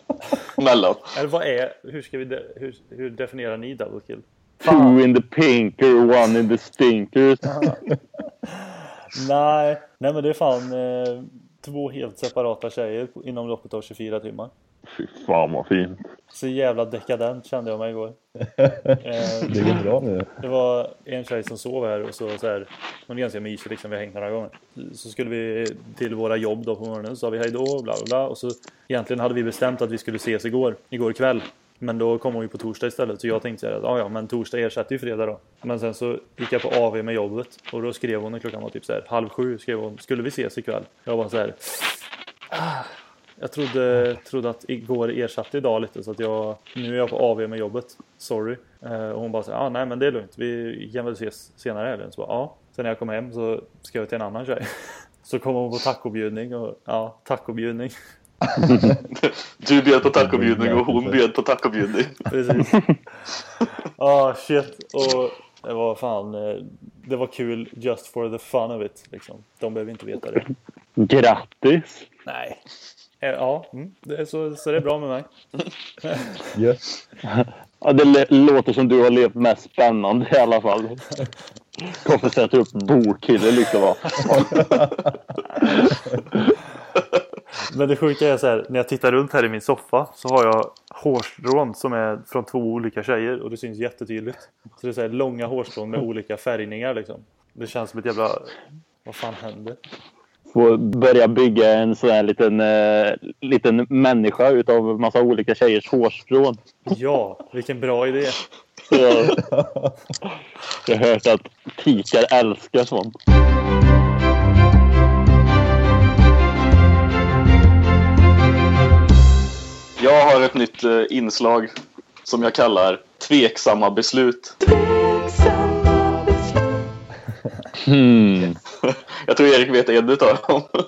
Speaker 6: Mellan.
Speaker 5: Eller vad är, hur ska vi, de, hur, hur definierar ni double kill?
Speaker 1: Two in the pinker, one in the stinkers.
Speaker 5: Nej, nej men det är fan eh, två helt separata tjejer inom loppet av 24 timmar.
Speaker 1: Fy fan vad fint.
Speaker 5: Så jävla dekadent kände jag mig igår. Eh,
Speaker 4: Det går bra nu.
Speaker 5: Det var en tjej som sov här och så, så här, hon är ganska mysig liksom, vi har hängt några gånger. Så skulle vi till våra jobb då på morgonen, så sa vi hej då, bla bla bla. Och så egentligen hade vi bestämt att vi skulle ses igår, igår kväll. Men då kom hon ju på torsdag istället, så jag tänkte att ja ja men torsdag ersätter ju fredag då. Men sen så gick jag på AV med jobbet och då skrev hon när klockan var typ så här, halv sju, skrev hon, skulle vi ses ikväll? Jag var så här, ah, jag trodde, trodde att igår ersatte idag lite så att jag Nu är jag på AV med jobbet Sorry. Eh, Och hon bara så här, ah, nej men det är lugnt Vi kan väl ses senare i helgen. Så bara, ja. Sen när jag kom hem så ska jag till en annan tjej. Så kom hon på tacobjudning och ja, tacobjudning.
Speaker 6: Du bjöd på tacobjudning och hon bjöd på tacobjudning.
Speaker 5: Precis Ah shit Och det var fan eh, Det var kul just for the fun of it liksom De behöver inte veta det
Speaker 1: Grattis!
Speaker 5: Nej Eh, Ja, mm, det är så, så det är bra med mig
Speaker 4: Yes.
Speaker 1: Ja, det låter som du har levt mest spännande i alla fall. Koffe sätter upp bokhyllan liksom.
Speaker 5: Men det sjuka är så här, när jag tittar runt här i min soffa så har jag hårstrån som är från två olika tjejer och det syns jättetydligt. Så det är så här långa hårstrån med olika färgningar liksom. Det känns som ett jävla... Vad fan händer?
Speaker 1: Få börja bygga en sån här liten, eh, liten människa utav massa olika tjejers hårstrån.
Speaker 5: Ja, vilken bra idé.
Speaker 1: Jag har hört att tikar älskar sånt.
Speaker 6: Jag har ett nytt eh, inslag som jag kallar Tveksamma beslut.
Speaker 1: Hmm.
Speaker 6: Jag tror Erik vet en utav dem.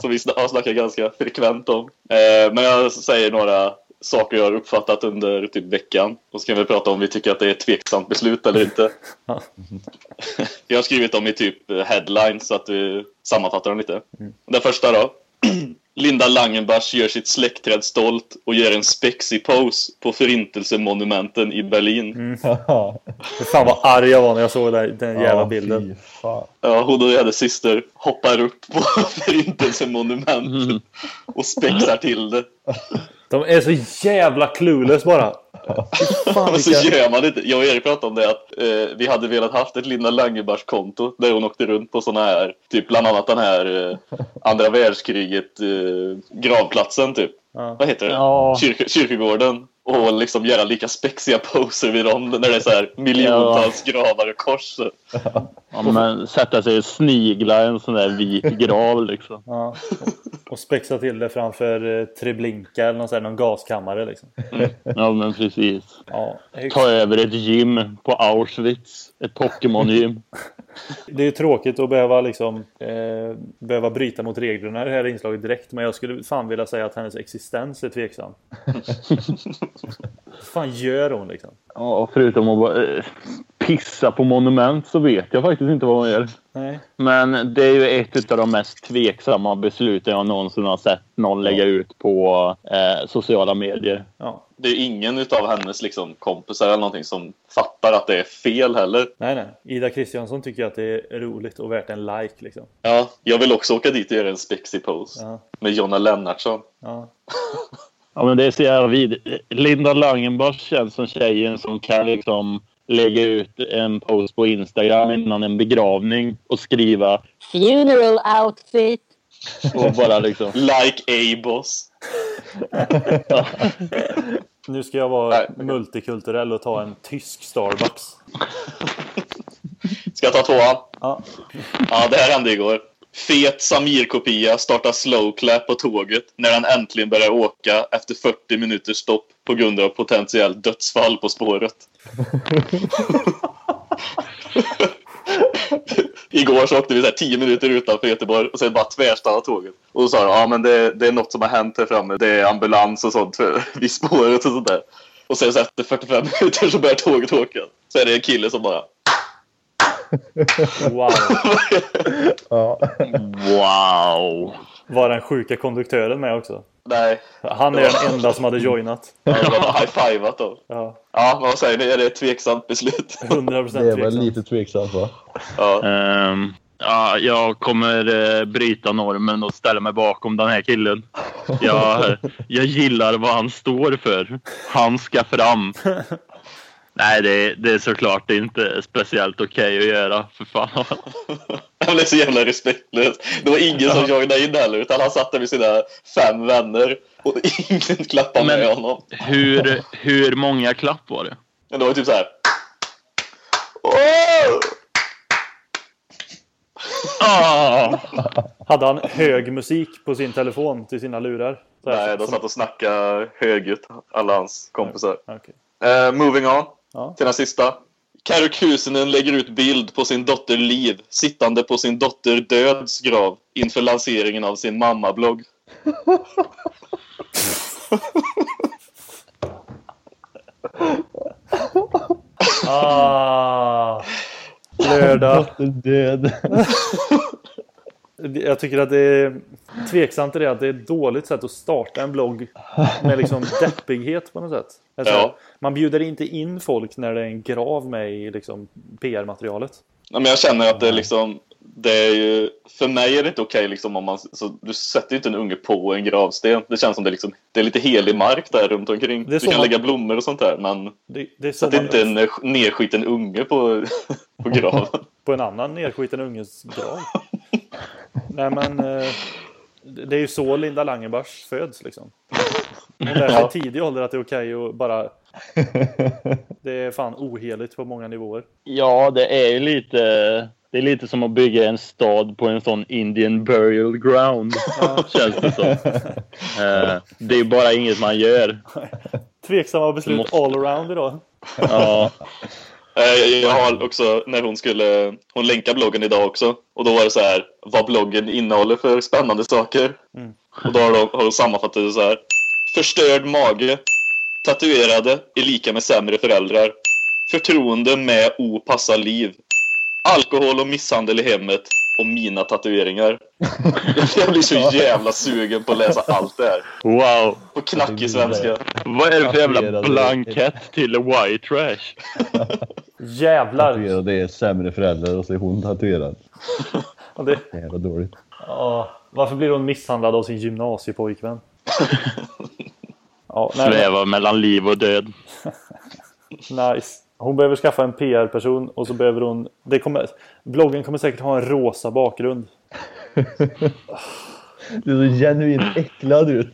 Speaker 6: som vi sn- har snackat ganska frekvent om. Eh, men jag säger några saker jag har uppfattat under typ veckan. Och så kan vi prata om vi tycker att det är ett tveksamt beslut eller inte.
Speaker 5: Ja.
Speaker 6: jag har skrivit dem i typ headlines så att vi sammanfattar dem lite. Den första då. Linda Langenbach gör sitt släktträd stolt och gör en spexig pose på förintelsemonumenten i Berlin.
Speaker 4: Ja,
Speaker 5: Fy Fan vad arg jag var när jag såg den, den jävla
Speaker 4: Ja,
Speaker 5: bilden.
Speaker 6: Ja, hon och hennes syster hoppar upp på förintelsemonumentet och spexar till det.
Speaker 5: De är så jävla clueless bara. Fan,
Speaker 6: så gör man inte. Jag och Erik pratade om det att eh, vi hade velat haft ett Linda Langebachs-konto där hon åkte runt på såna här, typ bland annat den här eh, andra världskriget eh, gravplatsen typ.
Speaker 5: Ja.
Speaker 6: Vad heter det?
Speaker 1: Ja.
Speaker 6: Kyrk, kyrkogården. Och liksom göra lika spexiga poser vid dem när det är så här miljontals gravar och kors.
Speaker 1: Ja, men sätta sig och snigla i en sån där vit grav liksom.
Speaker 5: Ja. Och spexa till det framför eh, Treblinka eller någon, här, någon gaskammare liksom.
Speaker 1: Ja, men precis.
Speaker 5: Ja,
Speaker 1: Ta över ett gym på Auschwitz. Ett Pokémon-gym.
Speaker 5: Det är tråkigt att behöva liksom eh, behöva bryta mot reglerna i det här inslaget direkt. Men jag skulle fan vilja säga att hennes existens är tveksam. Vad fan gör hon liksom?
Speaker 1: Ja, förutom att bara, eh, pissa på monument så vet jag faktiskt inte vad hon gör.
Speaker 5: Nej.
Speaker 1: Men det är ju ett av de mest tveksamma besluten jag någonsin har sett någon lägga ut på eh, sociala medier.
Speaker 5: Ja.
Speaker 6: Det är ingen utav hennes liksom, kompisar eller någonting som fattar att det är fel heller.
Speaker 5: Nej, nej. Ida Kristiansson tycker att det är roligt och värt en like liksom.
Speaker 6: Ja, jag vill också åka dit och göra en spexig pose.
Speaker 5: Ja.
Speaker 6: Med Jonna Lennartsson.
Speaker 5: Ja.
Speaker 1: Ja, men det är så jävla vid. Linda Langenbach känns som tjejen som kan liksom lägga ut en post på Instagram innan en begravning och skriva
Speaker 8: Funeral outfit.
Speaker 1: och bara liksom...
Speaker 6: Like A-boss.
Speaker 5: Nu ska jag vara
Speaker 6: Nej.
Speaker 5: multikulturell och ta en tysk Starbucks.
Speaker 6: Ska jag ta tvåan?
Speaker 5: Ja.
Speaker 6: Ja, det här hände igår. Fet Samir-kopia startar slow clap på tåget när han äntligen börjar åka efter 40 minuters stopp på grund av potentiellt dödsfall på spåret. Igår så åkte vi så här 10 minuter utanför Göteborg och sen bara tvärstannade tåget. Och då sa de ja men det, det är något som har hänt här framme. Det är ambulans och sånt för, vid spåret och sånt där. Och sen så efter 45 minuter så börjar tåget åka. Så är det en kille som bara
Speaker 5: Wow.
Speaker 4: Ja.
Speaker 1: Wow!
Speaker 5: Var den sjuka konduktören med också?
Speaker 6: Nej,
Speaker 5: Han är den enda som hade joinat.
Speaker 6: bara high-fivat då.
Speaker 5: Ja,
Speaker 6: Ja, men vad säger ni? Är det ett tveksamt beslut?
Speaker 5: 100%
Speaker 4: Det var
Speaker 5: tveksamt.
Speaker 4: lite tveksamt va?
Speaker 6: Ja.
Speaker 1: Ehm, ja, jag kommer eh, bryta normen och ställa mig bakom den här killen. Jag, jag gillar vad han står för. Han ska fram. Nej, det, det är såklart inte speciellt okej att göra. För fan.
Speaker 6: Han blev så jävla respektlös. Det var ingen som joinade in heller, utan han satt där med sina fem vänner och ingen klappade
Speaker 1: Men-
Speaker 6: med honom.
Speaker 1: Hur, hur många klapp var det?
Speaker 6: Men det var typ så här. Åh!
Speaker 1: Ah!
Speaker 5: Hade han hög musik på sin telefon till sina lurar? Så här,
Speaker 6: Nej, de satt och snackade högljutt, alla hans kompisar.
Speaker 5: Okej.
Speaker 6: Eh, moving on
Speaker 5: Ja.
Speaker 6: till den sista. Karo Kusinen lägger ut bild på sin dotter Liv sittande på sin dotter Döds grav inför lanseringen av sin mammablogg.
Speaker 5: Ah, lördag.
Speaker 4: Död.
Speaker 5: Jag tycker att det är tveksamt i det att det är ett dåligt sätt att starta en blogg med liksom deppighet på något sätt. Alltså,
Speaker 6: Ja.
Speaker 5: Man bjuder inte in folk när det är en grav med i liksom PR-materialet.
Speaker 6: Ja, men jag känner att det är liksom det är ju, för mig är det inte okej liksom om man, så du sätter ju inte en unge på en gravsten. Det känns som det, liksom, det är lite helig mark där runt omkring.
Speaker 5: Är
Speaker 6: Du kan
Speaker 5: man-
Speaker 6: lägga blommor och sånt där men
Speaker 5: Det, det är så
Speaker 6: sätt
Speaker 5: man,
Speaker 6: inte en nedskiten unge på, på graven.
Speaker 5: på en annan nedskjuten unges grav. Nej men eh, det är ju så Linda Langenbach föds liksom. Hon lär sig
Speaker 6: Ja.
Speaker 5: i tidig ålder att det är okej att bara... Det är fan oheligt på många nivåer.
Speaker 1: Ja, det är ju lite... Det är lite som att bygga en stad på en sån Indian burial ground. Känns det som. Eh, det är ju bara inget man gör.
Speaker 5: Tveksamma beslut
Speaker 1: Måste-
Speaker 5: all around idag.
Speaker 1: Ja.
Speaker 6: Eh, Jag har också, när hon skulle, hon länkade bloggen idag också. Och då var det så här, vad bloggen innehåller för spännande saker.
Speaker 5: Mm.
Speaker 6: Och då har de, har de sammanfattat det så här. Förstörd mage. Tatuerade är lika med sämre föräldrar. Förtroende med opassar liv. Alkohol och misshandel i hemmet. Och mina tatueringar. Jag blir så jävla sugen på att läsa allt det här.
Speaker 1: Wow.
Speaker 6: På knackig svenska.
Speaker 1: Vad är det för jävla blankett till white trash?
Speaker 5: Jävlar!
Speaker 4: Det är sämre föräldrar och så är hon tatuerad.
Speaker 5: Det,
Speaker 4: Jävla dåligt.
Speaker 5: ja, varför blir hon misshandlad av sin gymnasiepojkvän? Ja, nej, men-
Speaker 1: Sväva mellan liv och död.
Speaker 5: Nice. Hon behöver skaffa en PR-person och så behöver hon... Det kommer, bloggen kommer säkert ha en rosa bakgrund.
Speaker 4: Du är så genuint äcklad ut.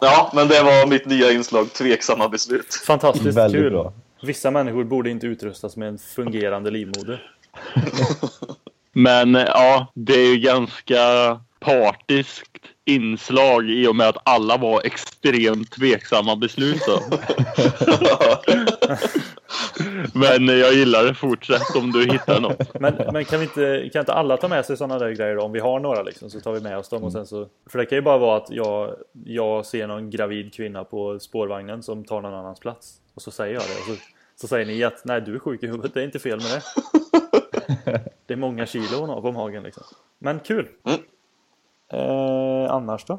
Speaker 5: Ja,
Speaker 6: men det var mitt nya inslag, tveksamma beslut.
Speaker 5: fantastiskt
Speaker 4: Väldigt
Speaker 5: kul.
Speaker 4: bra.
Speaker 5: Vissa människor borde inte utrustas med en fungerande livmoder.
Speaker 1: Men ja, det är ju ganska partiskt inslag i och med att alla var extremt tveksamma beslut. Då. Men jag gillar det. Fortsätt om du hittar något.
Speaker 5: Men, men kan, vi inte, kan inte alla ta med sig sådana där grejer då? Om vi har några liksom, så tar vi med oss dem. Och sen så, för det kan ju bara vara att jag, jag ser någon gravid kvinna på spårvagnen som tar någon annans plats. Och så säger jag det. Och så, så säger ni att nej, du är sjuk i huvudet. Det är inte fel med det. Det är många kilo hon har på magen liksom. Men kul!
Speaker 6: Mm.
Speaker 5: Eh, annars då?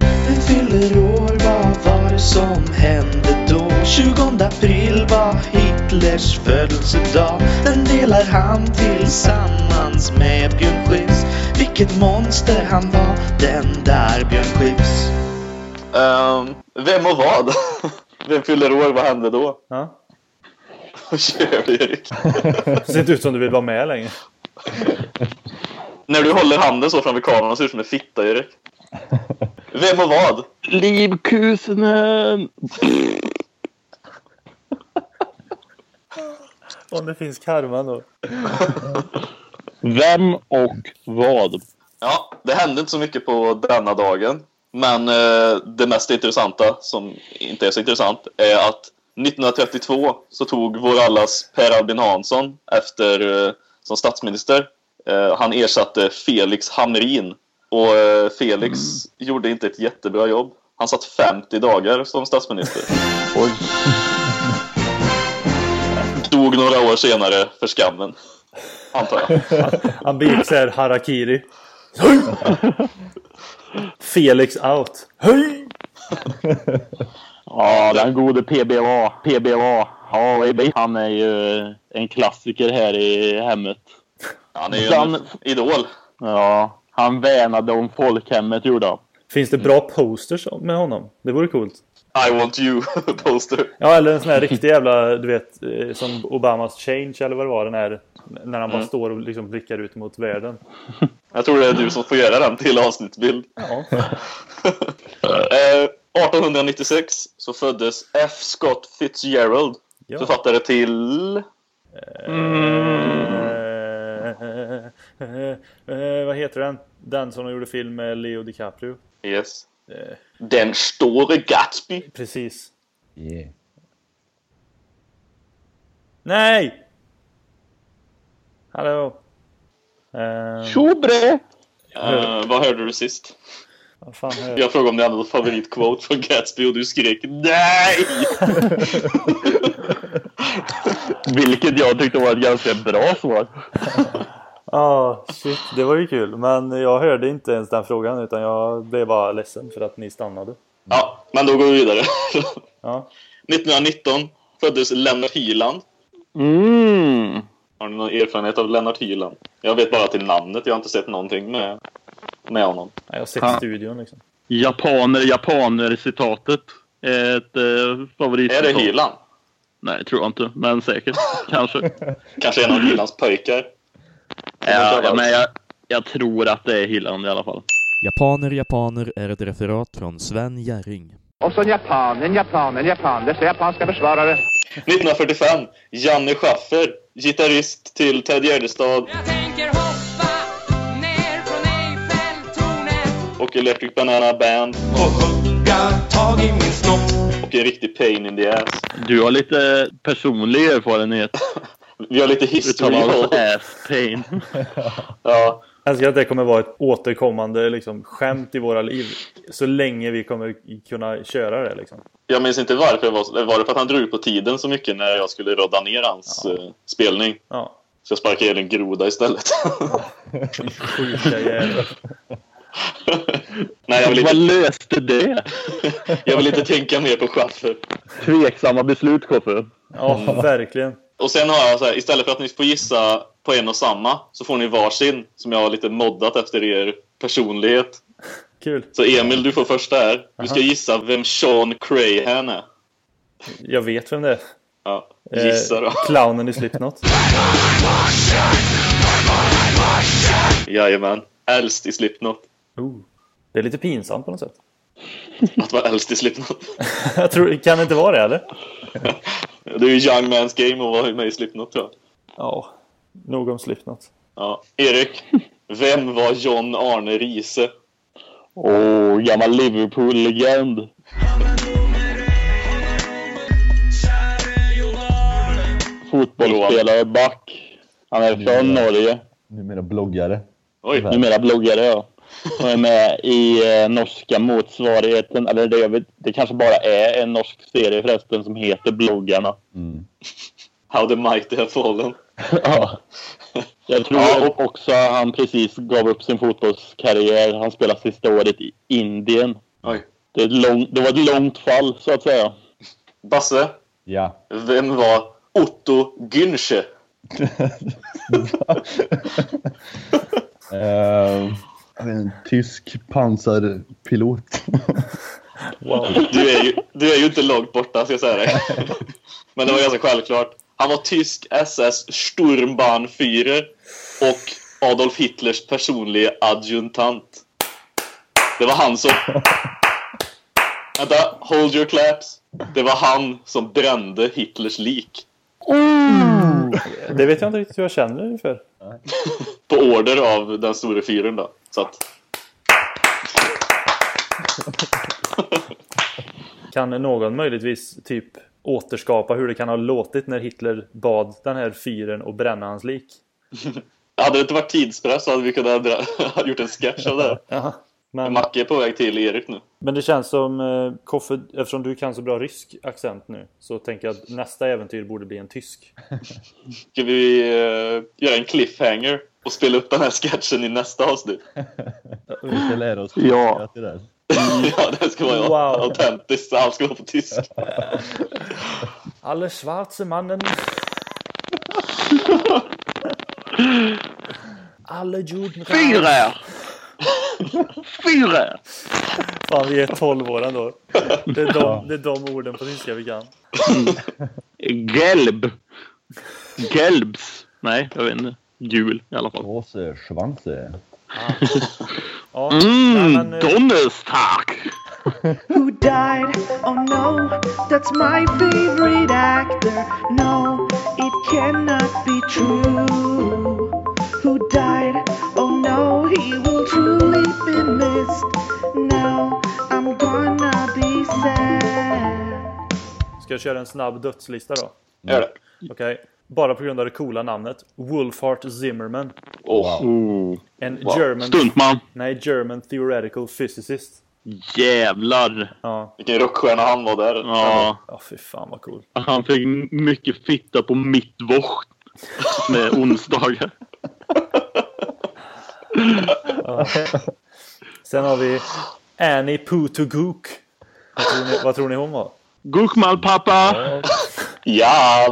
Speaker 10: Den fyller år, vad var det som hände då? 20 april var Hitlers födelsedag Den delar han tillsammans med Björn Skifs Vilket monster han var, den där Björn Skifs
Speaker 6: Ehm, vem och vad? Vem fyller år? Vad hände då?
Speaker 5: Ja.
Speaker 6: Vad kör du Erik?
Speaker 5: Det ser inte ut som du vill vara med längre.
Speaker 6: När du håller handen så framför kameran ser du ut som en fitta Erik. Vem och vad?
Speaker 1: Livkusenen!
Speaker 5: Om det finns karma då.
Speaker 1: Vem och vad?
Speaker 6: Ja, det hände inte så mycket på denna dagen. Men eh, det mest intressanta, som inte är så intressant, är att 1932 så tog vår allas Per Albin Hansson efter eh, som statsminister. Eh, han ersatte Felix Hamrin. Och eh, Felix gjorde inte ett jättebra jobb. Han satt 50 dagar som statsminister.
Speaker 1: Oj.
Speaker 6: Dog några år senare för skammen. Antar jag.
Speaker 5: Han begick såhär harakiri. Felix out. Höj!
Speaker 1: Ja, den gode PBA. PBA. Ja, han är ju en klassiker här i hemmet.
Speaker 6: Han är ju
Speaker 1: Dan-
Speaker 6: en idol.
Speaker 1: Ja, han värnade om folkhemmet gjorde han.
Speaker 5: Finns det bra posters med honom? Det vore coolt.
Speaker 6: I want you poster.
Speaker 5: Ja, eller en sån här riktig jävla, du vet, eh, som Obamas change eller vad det var. Den här, när han bara
Speaker 6: Mm.
Speaker 5: står och liksom blickar ut mot världen.
Speaker 6: Jag tror det är du som får göra den till avsnittsbild.
Speaker 5: Ja.
Speaker 6: Eh, 1896 så föddes F. Scott Fitzgerald.
Speaker 5: Ja.
Speaker 6: Författare till...
Speaker 5: Eh, eh, eh, vad heter den? Den som de gjorde film med Leo DiCaprio.
Speaker 6: Yes.
Speaker 5: Eh,
Speaker 6: Den store Gatsby.
Speaker 5: precis.
Speaker 4: Yeah.
Speaker 5: Nej! Hallå? Eh,
Speaker 1: Tjobre!
Speaker 6: Eh, vad hörde du sist?
Speaker 5: vad fan hör jag?
Speaker 6: Frågade om du hade något favoritquote från Gatsby och du skrek NEJ!
Speaker 1: Vilket jag tyckte var ett ganska bra svar.
Speaker 5: Ah, shit, det var ju kul. Men jag hörde inte ens den frågan utan jag blev bara ledsen för att ni stannade.
Speaker 6: Ja, men då går vi vidare.
Speaker 5: Ja.
Speaker 6: 1919 föddes Lennart Hyland.
Speaker 1: Mm.
Speaker 6: Har ni någon erfarenhet av Lennart Hyland? Jag vet bara till namnet, jag har inte sett någonting med, med honom.
Speaker 5: Jag har sett
Speaker 1: Ja.
Speaker 5: studion liksom.
Speaker 1: Japaner, japaner citatet. är Ett eh, favoritcitat.
Speaker 6: Är det Hyland?
Speaker 1: Nej, tror jag inte. Men säkert. Kanske.
Speaker 6: Kanske en av Hylands pojkar?
Speaker 1: ja, ja, men jag, jag tror att det är Hilland i alla fall.
Speaker 11: Japaner, japaner är ett referat från Sven Jerring.
Speaker 12: Och så en japan, en japan, en japan. Dessa japanska försvarare.
Speaker 6: 1945, Janne Schaffer, gitarrist till Ted Gärdestad och Electric Banana Band.
Speaker 10: Och hugga tag i min
Speaker 6: och en riktig pain in the ass.
Speaker 1: Du har lite personlig erfarenhet.
Speaker 6: Vi har lite history.
Speaker 1: Ass pain.
Speaker 6: Ja.
Speaker 5: Jag älskar att det kommer vara ett återkommande liksom, skämt i våra liv. Så länge vi kommer kunna köra det liksom.
Speaker 6: Jag minns inte varför. det Var, var det för att han drog ut på tiden så mycket när jag skulle rodda ner hans eh, spelning?
Speaker 5: Ja.
Speaker 6: Så jag sparkade ihjäl en groda istället.
Speaker 5: Sjuka jävel.
Speaker 6: Nej, jag vill
Speaker 1: Vad
Speaker 6: inte,
Speaker 1: löste det?
Speaker 6: jag vill inte tänka mer på Schaffer.
Speaker 1: Tveksamma beslut, Koffe.
Speaker 5: Ja, verkligen.
Speaker 6: Och sen har jag så här, istället för att ni får gissa på en och samma så får ni varsin som jag har lite moddat efter er personlighet.
Speaker 5: Kul.
Speaker 6: Så Emil, du får första här. Du ska gissa vem Sean Crahan är.
Speaker 5: Jag vet vem det är.
Speaker 6: Ja, gissa då.
Speaker 5: Eh, clownen i Slipknot.
Speaker 6: Jajamän. Äldst i Slipknot.
Speaker 5: Oh. Det är lite pinsamt på något sätt.
Speaker 6: Att vara äldst i Slipknot.
Speaker 5: Jag tror, kan det inte vara det eller?
Speaker 6: Det är ju young man's game att vara med i Slipknot tror jag.
Speaker 5: Ja, nog om Slipknot.
Speaker 6: Ja. Erik, vem var John Arne Riise?
Speaker 1: Åh, gammal Liverpool-legend. Fotbollsspelare, back. Han är från Norge.
Speaker 4: Numera bloggare.
Speaker 6: Oj.
Speaker 1: Numera bloggare, ja. Och är med i eh, norska motsvarigheten. Eller det, vet, det kanske bara är en norsk serie förresten som heter Bloggarna.
Speaker 4: Mm.
Speaker 6: How the mighty have fallen.
Speaker 1: Ja. Jag tror
Speaker 6: Ja,
Speaker 1: också han precis gav upp sin fotbollskarriär. Han spelade sista året i Indien.
Speaker 6: Oj.
Speaker 1: Det, lång, det var ett långt fall, så att säga.
Speaker 6: Basse,
Speaker 4: Ja.
Speaker 6: vem var Otto Günsche?
Speaker 4: Vet, en tysk pansarpilot.
Speaker 5: Wow.
Speaker 6: Du är ju, du är ju inte långt borta, ska jag säga dig. Men det var ganska självklart. Han var tysk SS Sturmbannführer och Adolf Hitlers personliga adjutant. Det var han som... Vänta, hold your claps. Det var han som brände Hitlers lik.
Speaker 5: Det vet jag inte riktigt hur jag känner för.
Speaker 6: På order av den store fyren då. Så att,
Speaker 5: Kan någon möjligtvis typ återskapa hur det kan ha låtit när Hitler bad den här fyren att bränna hans lik?
Speaker 6: hade det inte varit tidspress så hade vi kunnat ha gjort en sketch av det.
Speaker 5: Jaha. Men,
Speaker 6: Macke är på väg till Erik nu.
Speaker 5: men det känns som eh, Koffe, eftersom du kan så bra rysk accent nu så tänker jag att nästa äventyr borde bli en tysk.
Speaker 6: Ska vi eh, göra en cliffhanger och spela upp den här sketchen i nästa avsnitt?
Speaker 4: Vi ska lära oss
Speaker 1: Ja.
Speaker 4: tyska till det.
Speaker 6: ja, det ska vara
Speaker 5: Wow.
Speaker 6: autentiskt. Allt ska vara på tysk.
Speaker 5: Alle schwarze mannen. Alle Juden.
Speaker 1: Fyra! Fyra!
Speaker 5: Fan, vi är 12 år ändå. Det är, de, det är de orden på tyska vi kan.
Speaker 1: Gelb. Gelbs. Nej, jag vet inte. Jul i alla fall.
Speaker 4: Große Schwanze.
Speaker 5: Ja,
Speaker 1: Mm,
Speaker 5: nej, men, eh,
Speaker 1: Donnerstag!
Speaker 10: Who died? Oh no, that's my favorite actor. No, it cannot be true. Who died? Oh no, he will truly be missed. Now I'm gonna be sad.
Speaker 5: Ska jag köra en snabb dödslista då?
Speaker 6: Gör det.
Speaker 5: Okej. Bara på grund av det coola namnet. Wolfhart Zimmerman.
Speaker 1: Oh.
Speaker 5: En
Speaker 6: Wow.
Speaker 5: German...
Speaker 1: Stuntman.
Speaker 5: Nej, German theoretical physicist.
Speaker 1: Jävlar.
Speaker 5: Ja.
Speaker 6: vilken rockstjärna han var där.
Speaker 1: Ja.
Speaker 5: Ja, fy fan vad cool.
Speaker 1: Han fick mycket fitta på mittwoch med onsdagar.
Speaker 5: Ja. Sen har vi Annie Pootogook. Vad tror ni, vad tror ni hon var?
Speaker 1: Gukmal pappa!
Speaker 6: Ja,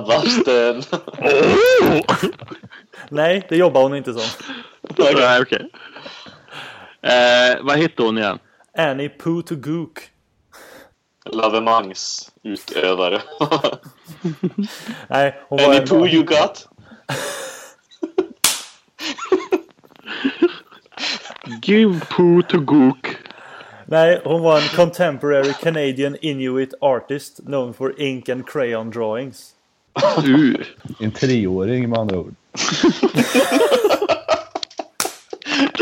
Speaker 6: Basten!
Speaker 5: Nej, det jobbar hon inte som.
Speaker 1: Nej, okej. Eh, vad hette hon igen?
Speaker 5: Annie Pootogook.
Speaker 6: Lavemangsutövare.
Speaker 5: Nej, hon var
Speaker 6: Any
Speaker 5: en...
Speaker 6: poo you got?
Speaker 1: Give poo to Gook.
Speaker 5: Nej, hon var en contemporary Canadian Inuit artist known for ink and crayon drawings.
Speaker 1: Uh.
Speaker 4: En treåring med andra ord.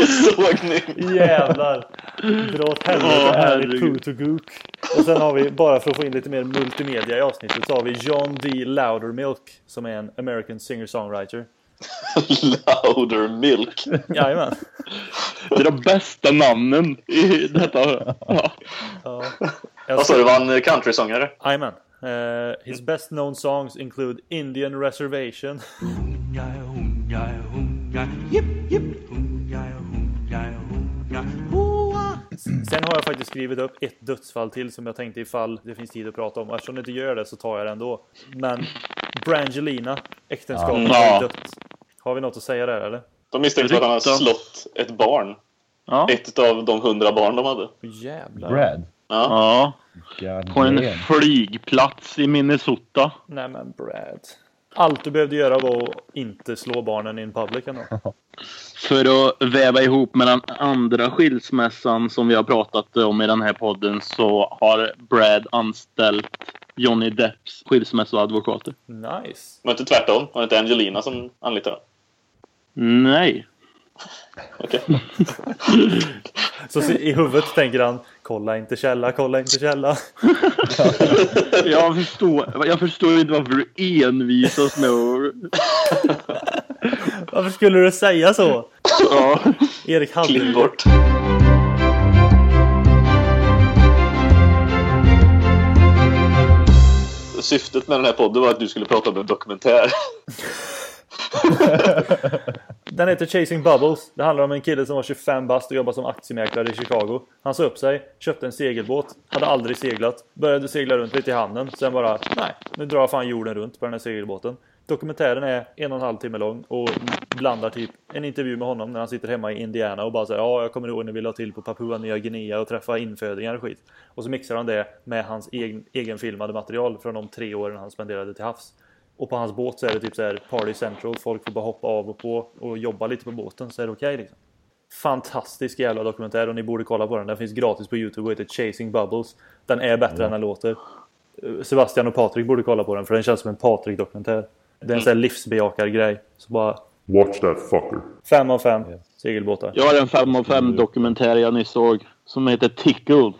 Speaker 6: Sågning!
Speaker 5: Jävlar! Dra åt helvete Annie
Speaker 1: herregud.
Speaker 5: Pootogook. Och sen har vi, bara för att få in lite mer multimedia i avsnittet, så har vi John D. Loudermilk som är en American singer-songwriter.
Speaker 6: Loudermilk.
Speaker 5: Jajamän.
Speaker 1: Det är de bästa namnen i detta. Ja.
Speaker 5: Ja.
Speaker 6: Vad sa du, var han countrysångare?
Speaker 5: Jajamän. Uh, his best known songs include Indian Reservation. Sen har jag faktiskt skrivit upp ett dödsfall till som jag tänkte ifall det finns tid att prata om. Eftersom det inte gör det så tar jag det ändå. Men Brangelina, äktenskapet
Speaker 6: Ja.
Speaker 5: har
Speaker 6: Ja.
Speaker 5: dött. Har vi något att säga där eller?
Speaker 6: De misstänkte att han hade slått ett barn. Ett av de hundra barn de hade.
Speaker 5: Jävlar.
Speaker 4: Brad.
Speaker 6: Ja.
Speaker 1: Ja. På en flygplats i Minnesota.
Speaker 5: Nej men Brad. Allt du behövde göra var att inte slå barnen in public ändå.
Speaker 1: För att väva ihop med den andra skilsmässan som vi har pratat om i den här podden så har Brad anställt Johnny Depps skilsmässoadvokater.
Speaker 5: Nice.
Speaker 6: Var det inte tvärtom? Var det inte Angelina som anlitade dem?
Speaker 1: Nej.
Speaker 6: Okej.
Speaker 5: Så i huvudet tänker han Kolla inte källa, kolla inte källa.
Speaker 1: Jag förstår, jag förstår inte varför du envisas med.
Speaker 5: Varför skulle du säga så?
Speaker 1: Ja.
Speaker 5: Erik hade
Speaker 6: Klipp bort. Syftet med den här podden var att du skulle prata om en dokumentär.
Speaker 5: Den heter Chasing Bubbles. Det handlar om en kille som var 25 bast och jobbade som aktiemäklare i Chicago. Han sa upp sig, köpte en segelbåt, hade aldrig seglat, började segla runt lite i hamnen. Sen bara, nej, nu drar jag fan jorden runt på den här segelbåten. Dokumentären är en och en halv timme lång och blandar typ en intervju med honom när han sitter hemma i Indiana och bara säger ja, jag kommer ihåg när vi la till på Papua Nya Guinea och träffa infödingar och skit. Och så mixar han det med hans egen, egenfilmade material från de tre åren han spenderade till havs. Och på hans båt så är det typ så här Party Central. Folk får bara hoppa av och på och jobba lite på båten så är det okej liksom. Fantastisk jävla dokumentär och ni borde kolla på den. Den finns gratis på Youtube och heter Chasing Bubbles. Den är bättre än den låter. Eh, Sebastian och Patrik borde kolla på den för den känns som en Patrik-dokumentär. Det är en sån här livsbejakar-grej. Så bara
Speaker 7: Watch that fucker.
Speaker 5: fem av fem segelbåtar.
Speaker 1: Jag har en 5 av 5 dokumentär jag nyss såg som heter Tickle.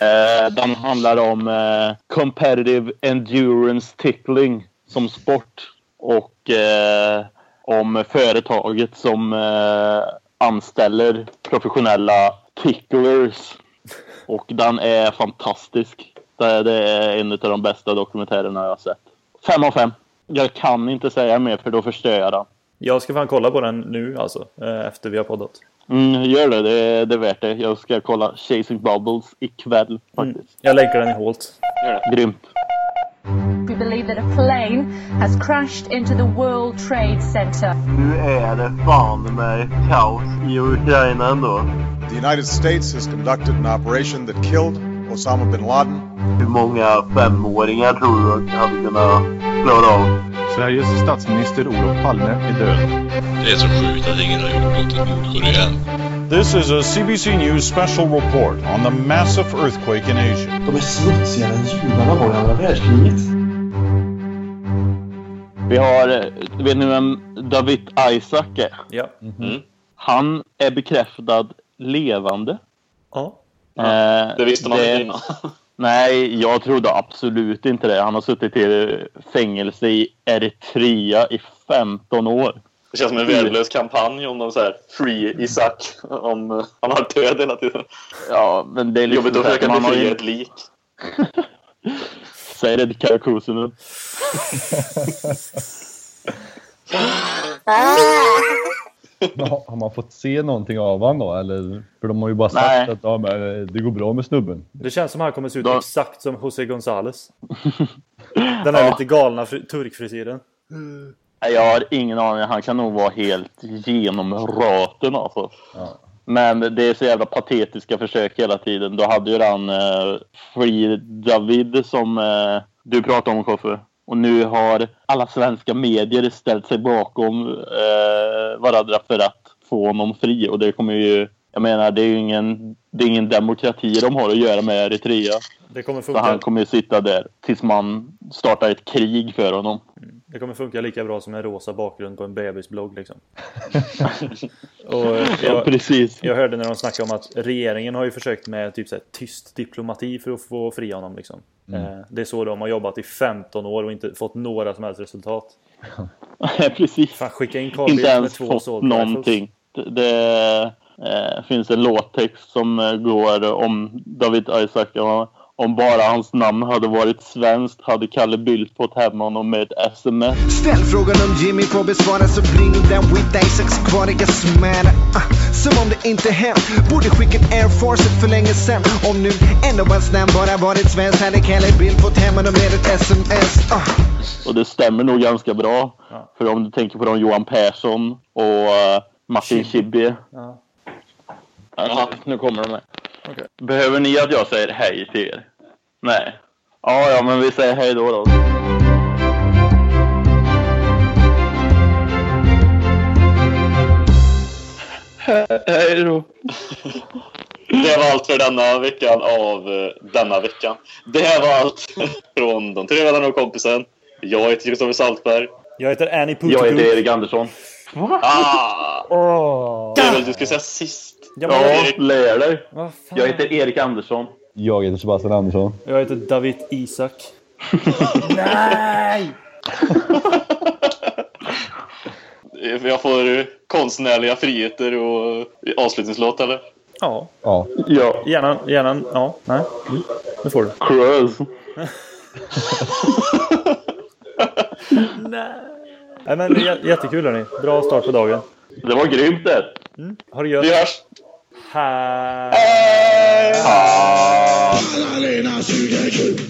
Speaker 1: Eh, den handlar om eh, competitive endurance tickling som sport. Och eh, om företaget som eh, anställer professionella ticklers. Och den är fantastisk. Det, det är en av de bästa dokumentärerna jag har sett. 5 av 5. Jag kan inte säga mer för då förstör jag den.
Speaker 5: Jag ska fan kolla på den nu alltså. eh, Efter vi har poddat.
Speaker 1: Mm, gör det. Det är, det är värt det. Jag ska kolla Chasing Bubbles ikväll faktiskt.
Speaker 5: Jag länkar den i Holt.
Speaker 1: Grymt.
Speaker 13: We believe that a plane has crashed into the World Trade Center.
Speaker 14: Nu är det fan med kaos i Ukraina ändå.
Speaker 3: The United States has conducted an operation that killed Osama bin Laden.
Speaker 14: Hur många femåringar tror du hade kunnat klara av?
Speaker 15: Sveriges statsminister Olof Palme är död.
Speaker 16: Det är så sjukt att ingen har gjort något åt Nordkorea.
Speaker 17: This is a CBC News special report on the massive earthquake in Asia.
Speaker 18: De är smutsigare än judarna var i andra världskriget.
Speaker 1: Vi har, vet ni vem David Isaac är?
Speaker 5: Ja.
Speaker 6: Mm.
Speaker 1: Han är bekräftad levande.
Speaker 5: Ja.
Speaker 1: Eh,
Speaker 6: Det visste man
Speaker 1: det-
Speaker 6: inte innan.
Speaker 1: Nej, jag trodde absolut inte det. Han har suttit i fängelse i Eritrea i 15 år.
Speaker 6: Det känns som en värdelös kampanj om de säger Free Isaac. Om eh, han har död hela tiden.
Speaker 1: Ja, men det är liksom
Speaker 6: Jobbigt att
Speaker 1: så
Speaker 6: försöka
Speaker 1: har
Speaker 6: befria
Speaker 1: ju-
Speaker 6: ett lik.
Speaker 1: Säg det till Karakusunen.
Speaker 4: Men har- Har man fått se någonting av han då? Eller? För de har ju bara sagt
Speaker 5: Nej.
Speaker 4: att ja, men, det går bra med snubben.
Speaker 5: Det känns som han kommer se ut exakt som José González. Den här lite galna fri- turkfrisyren.
Speaker 1: Jag har ingen aning. Han kan nog vara helt genom raten alltså. Men det är så jävla patetiska försök hela tiden. Då hade ju han eh, Free David som eh, du pratade om Koffe. Och nu har alla svenska medier ställt sig bakom eh, varandra för att få honom fri. Och det kommer ju... Jag menar, det är ju ingen, det är ingen demokrati de har att göra med Eritrea.
Speaker 5: Det kommer
Speaker 1: Så
Speaker 5: funka.
Speaker 1: han kommer ju sitta där tills man startar ett krig för honom.
Speaker 5: Det kommer funka lika bra som en rosa bakgrund på en bebisblogg liksom. Och
Speaker 1: Ja,
Speaker 5: jag,
Speaker 1: precis.
Speaker 5: jag hörde när de snackade om att regeringen har ju försökt med typ så här, tyst diplomati för att få fria honom liksom.
Speaker 1: Mm.
Speaker 5: Eh, Det är så de har jobbat i 15 år och inte fått några som helst resultat.
Speaker 1: precis.
Speaker 5: Fan, skicka in Carl
Speaker 1: Inte
Speaker 5: Bildt med
Speaker 1: ens fått någonting. Det, det eh, finns en låttext som eh, går om David Isaac. ja, Om bara hans namn hade varit svenskt hade Kalle Bildt fått hem honom med ett sms.
Speaker 19: Ställ frågan om Jimmy får besvara så bring den with Isaacs kvarliga smälla ah, Som om det inte hänt Borde skickat Air Force för länge sen Om nu ändå hans namn bara varit svenskt hade Kalle Bildt fått hem honom med ett sms ah.
Speaker 1: Och det stämmer nog ganska bra. För om du tänker på de Johan Persson och eh, Martin Schibbye.
Speaker 5: Ja.
Speaker 1: Ja, nu kommer de här. Behöver ni att jag säger hej till er? Nej. Ja, ja, men vi säger hej då då. Hej då.
Speaker 6: Det var allt för denna veckan av eh, denna veckan. Det här var allt från de tre vännerna och kompisen. Jag heter Kristoffer Saltberg.
Speaker 5: Jag heter Annie
Speaker 1: Jag heter Erik Andersson.
Speaker 6: Ah!
Speaker 5: Åh!
Speaker 6: Det är väl du ska säga sist.
Speaker 5: Ja, men-
Speaker 1: Ja, lär dig. Jag heter Erik Andersson.
Speaker 4: Jag heter Sebastian Andersson.
Speaker 5: Jag heter David Isak. Nej!
Speaker 6: Jag får konstnärliga friheter och avslutningslåt eller?
Speaker 5: Ja.
Speaker 4: Ja.
Speaker 1: Ja.
Speaker 5: Gärna, gärna. Ja, nej. Mm. Nu får du.
Speaker 1: Cruz.
Speaker 5: Nej men det är jä- jättekul hörni. Bra start på dagen.
Speaker 1: Det var grymt det.
Speaker 5: Ha det gött.
Speaker 6: Vi hörs!
Speaker 5: Hej!
Speaker 3: Alla suger kuk.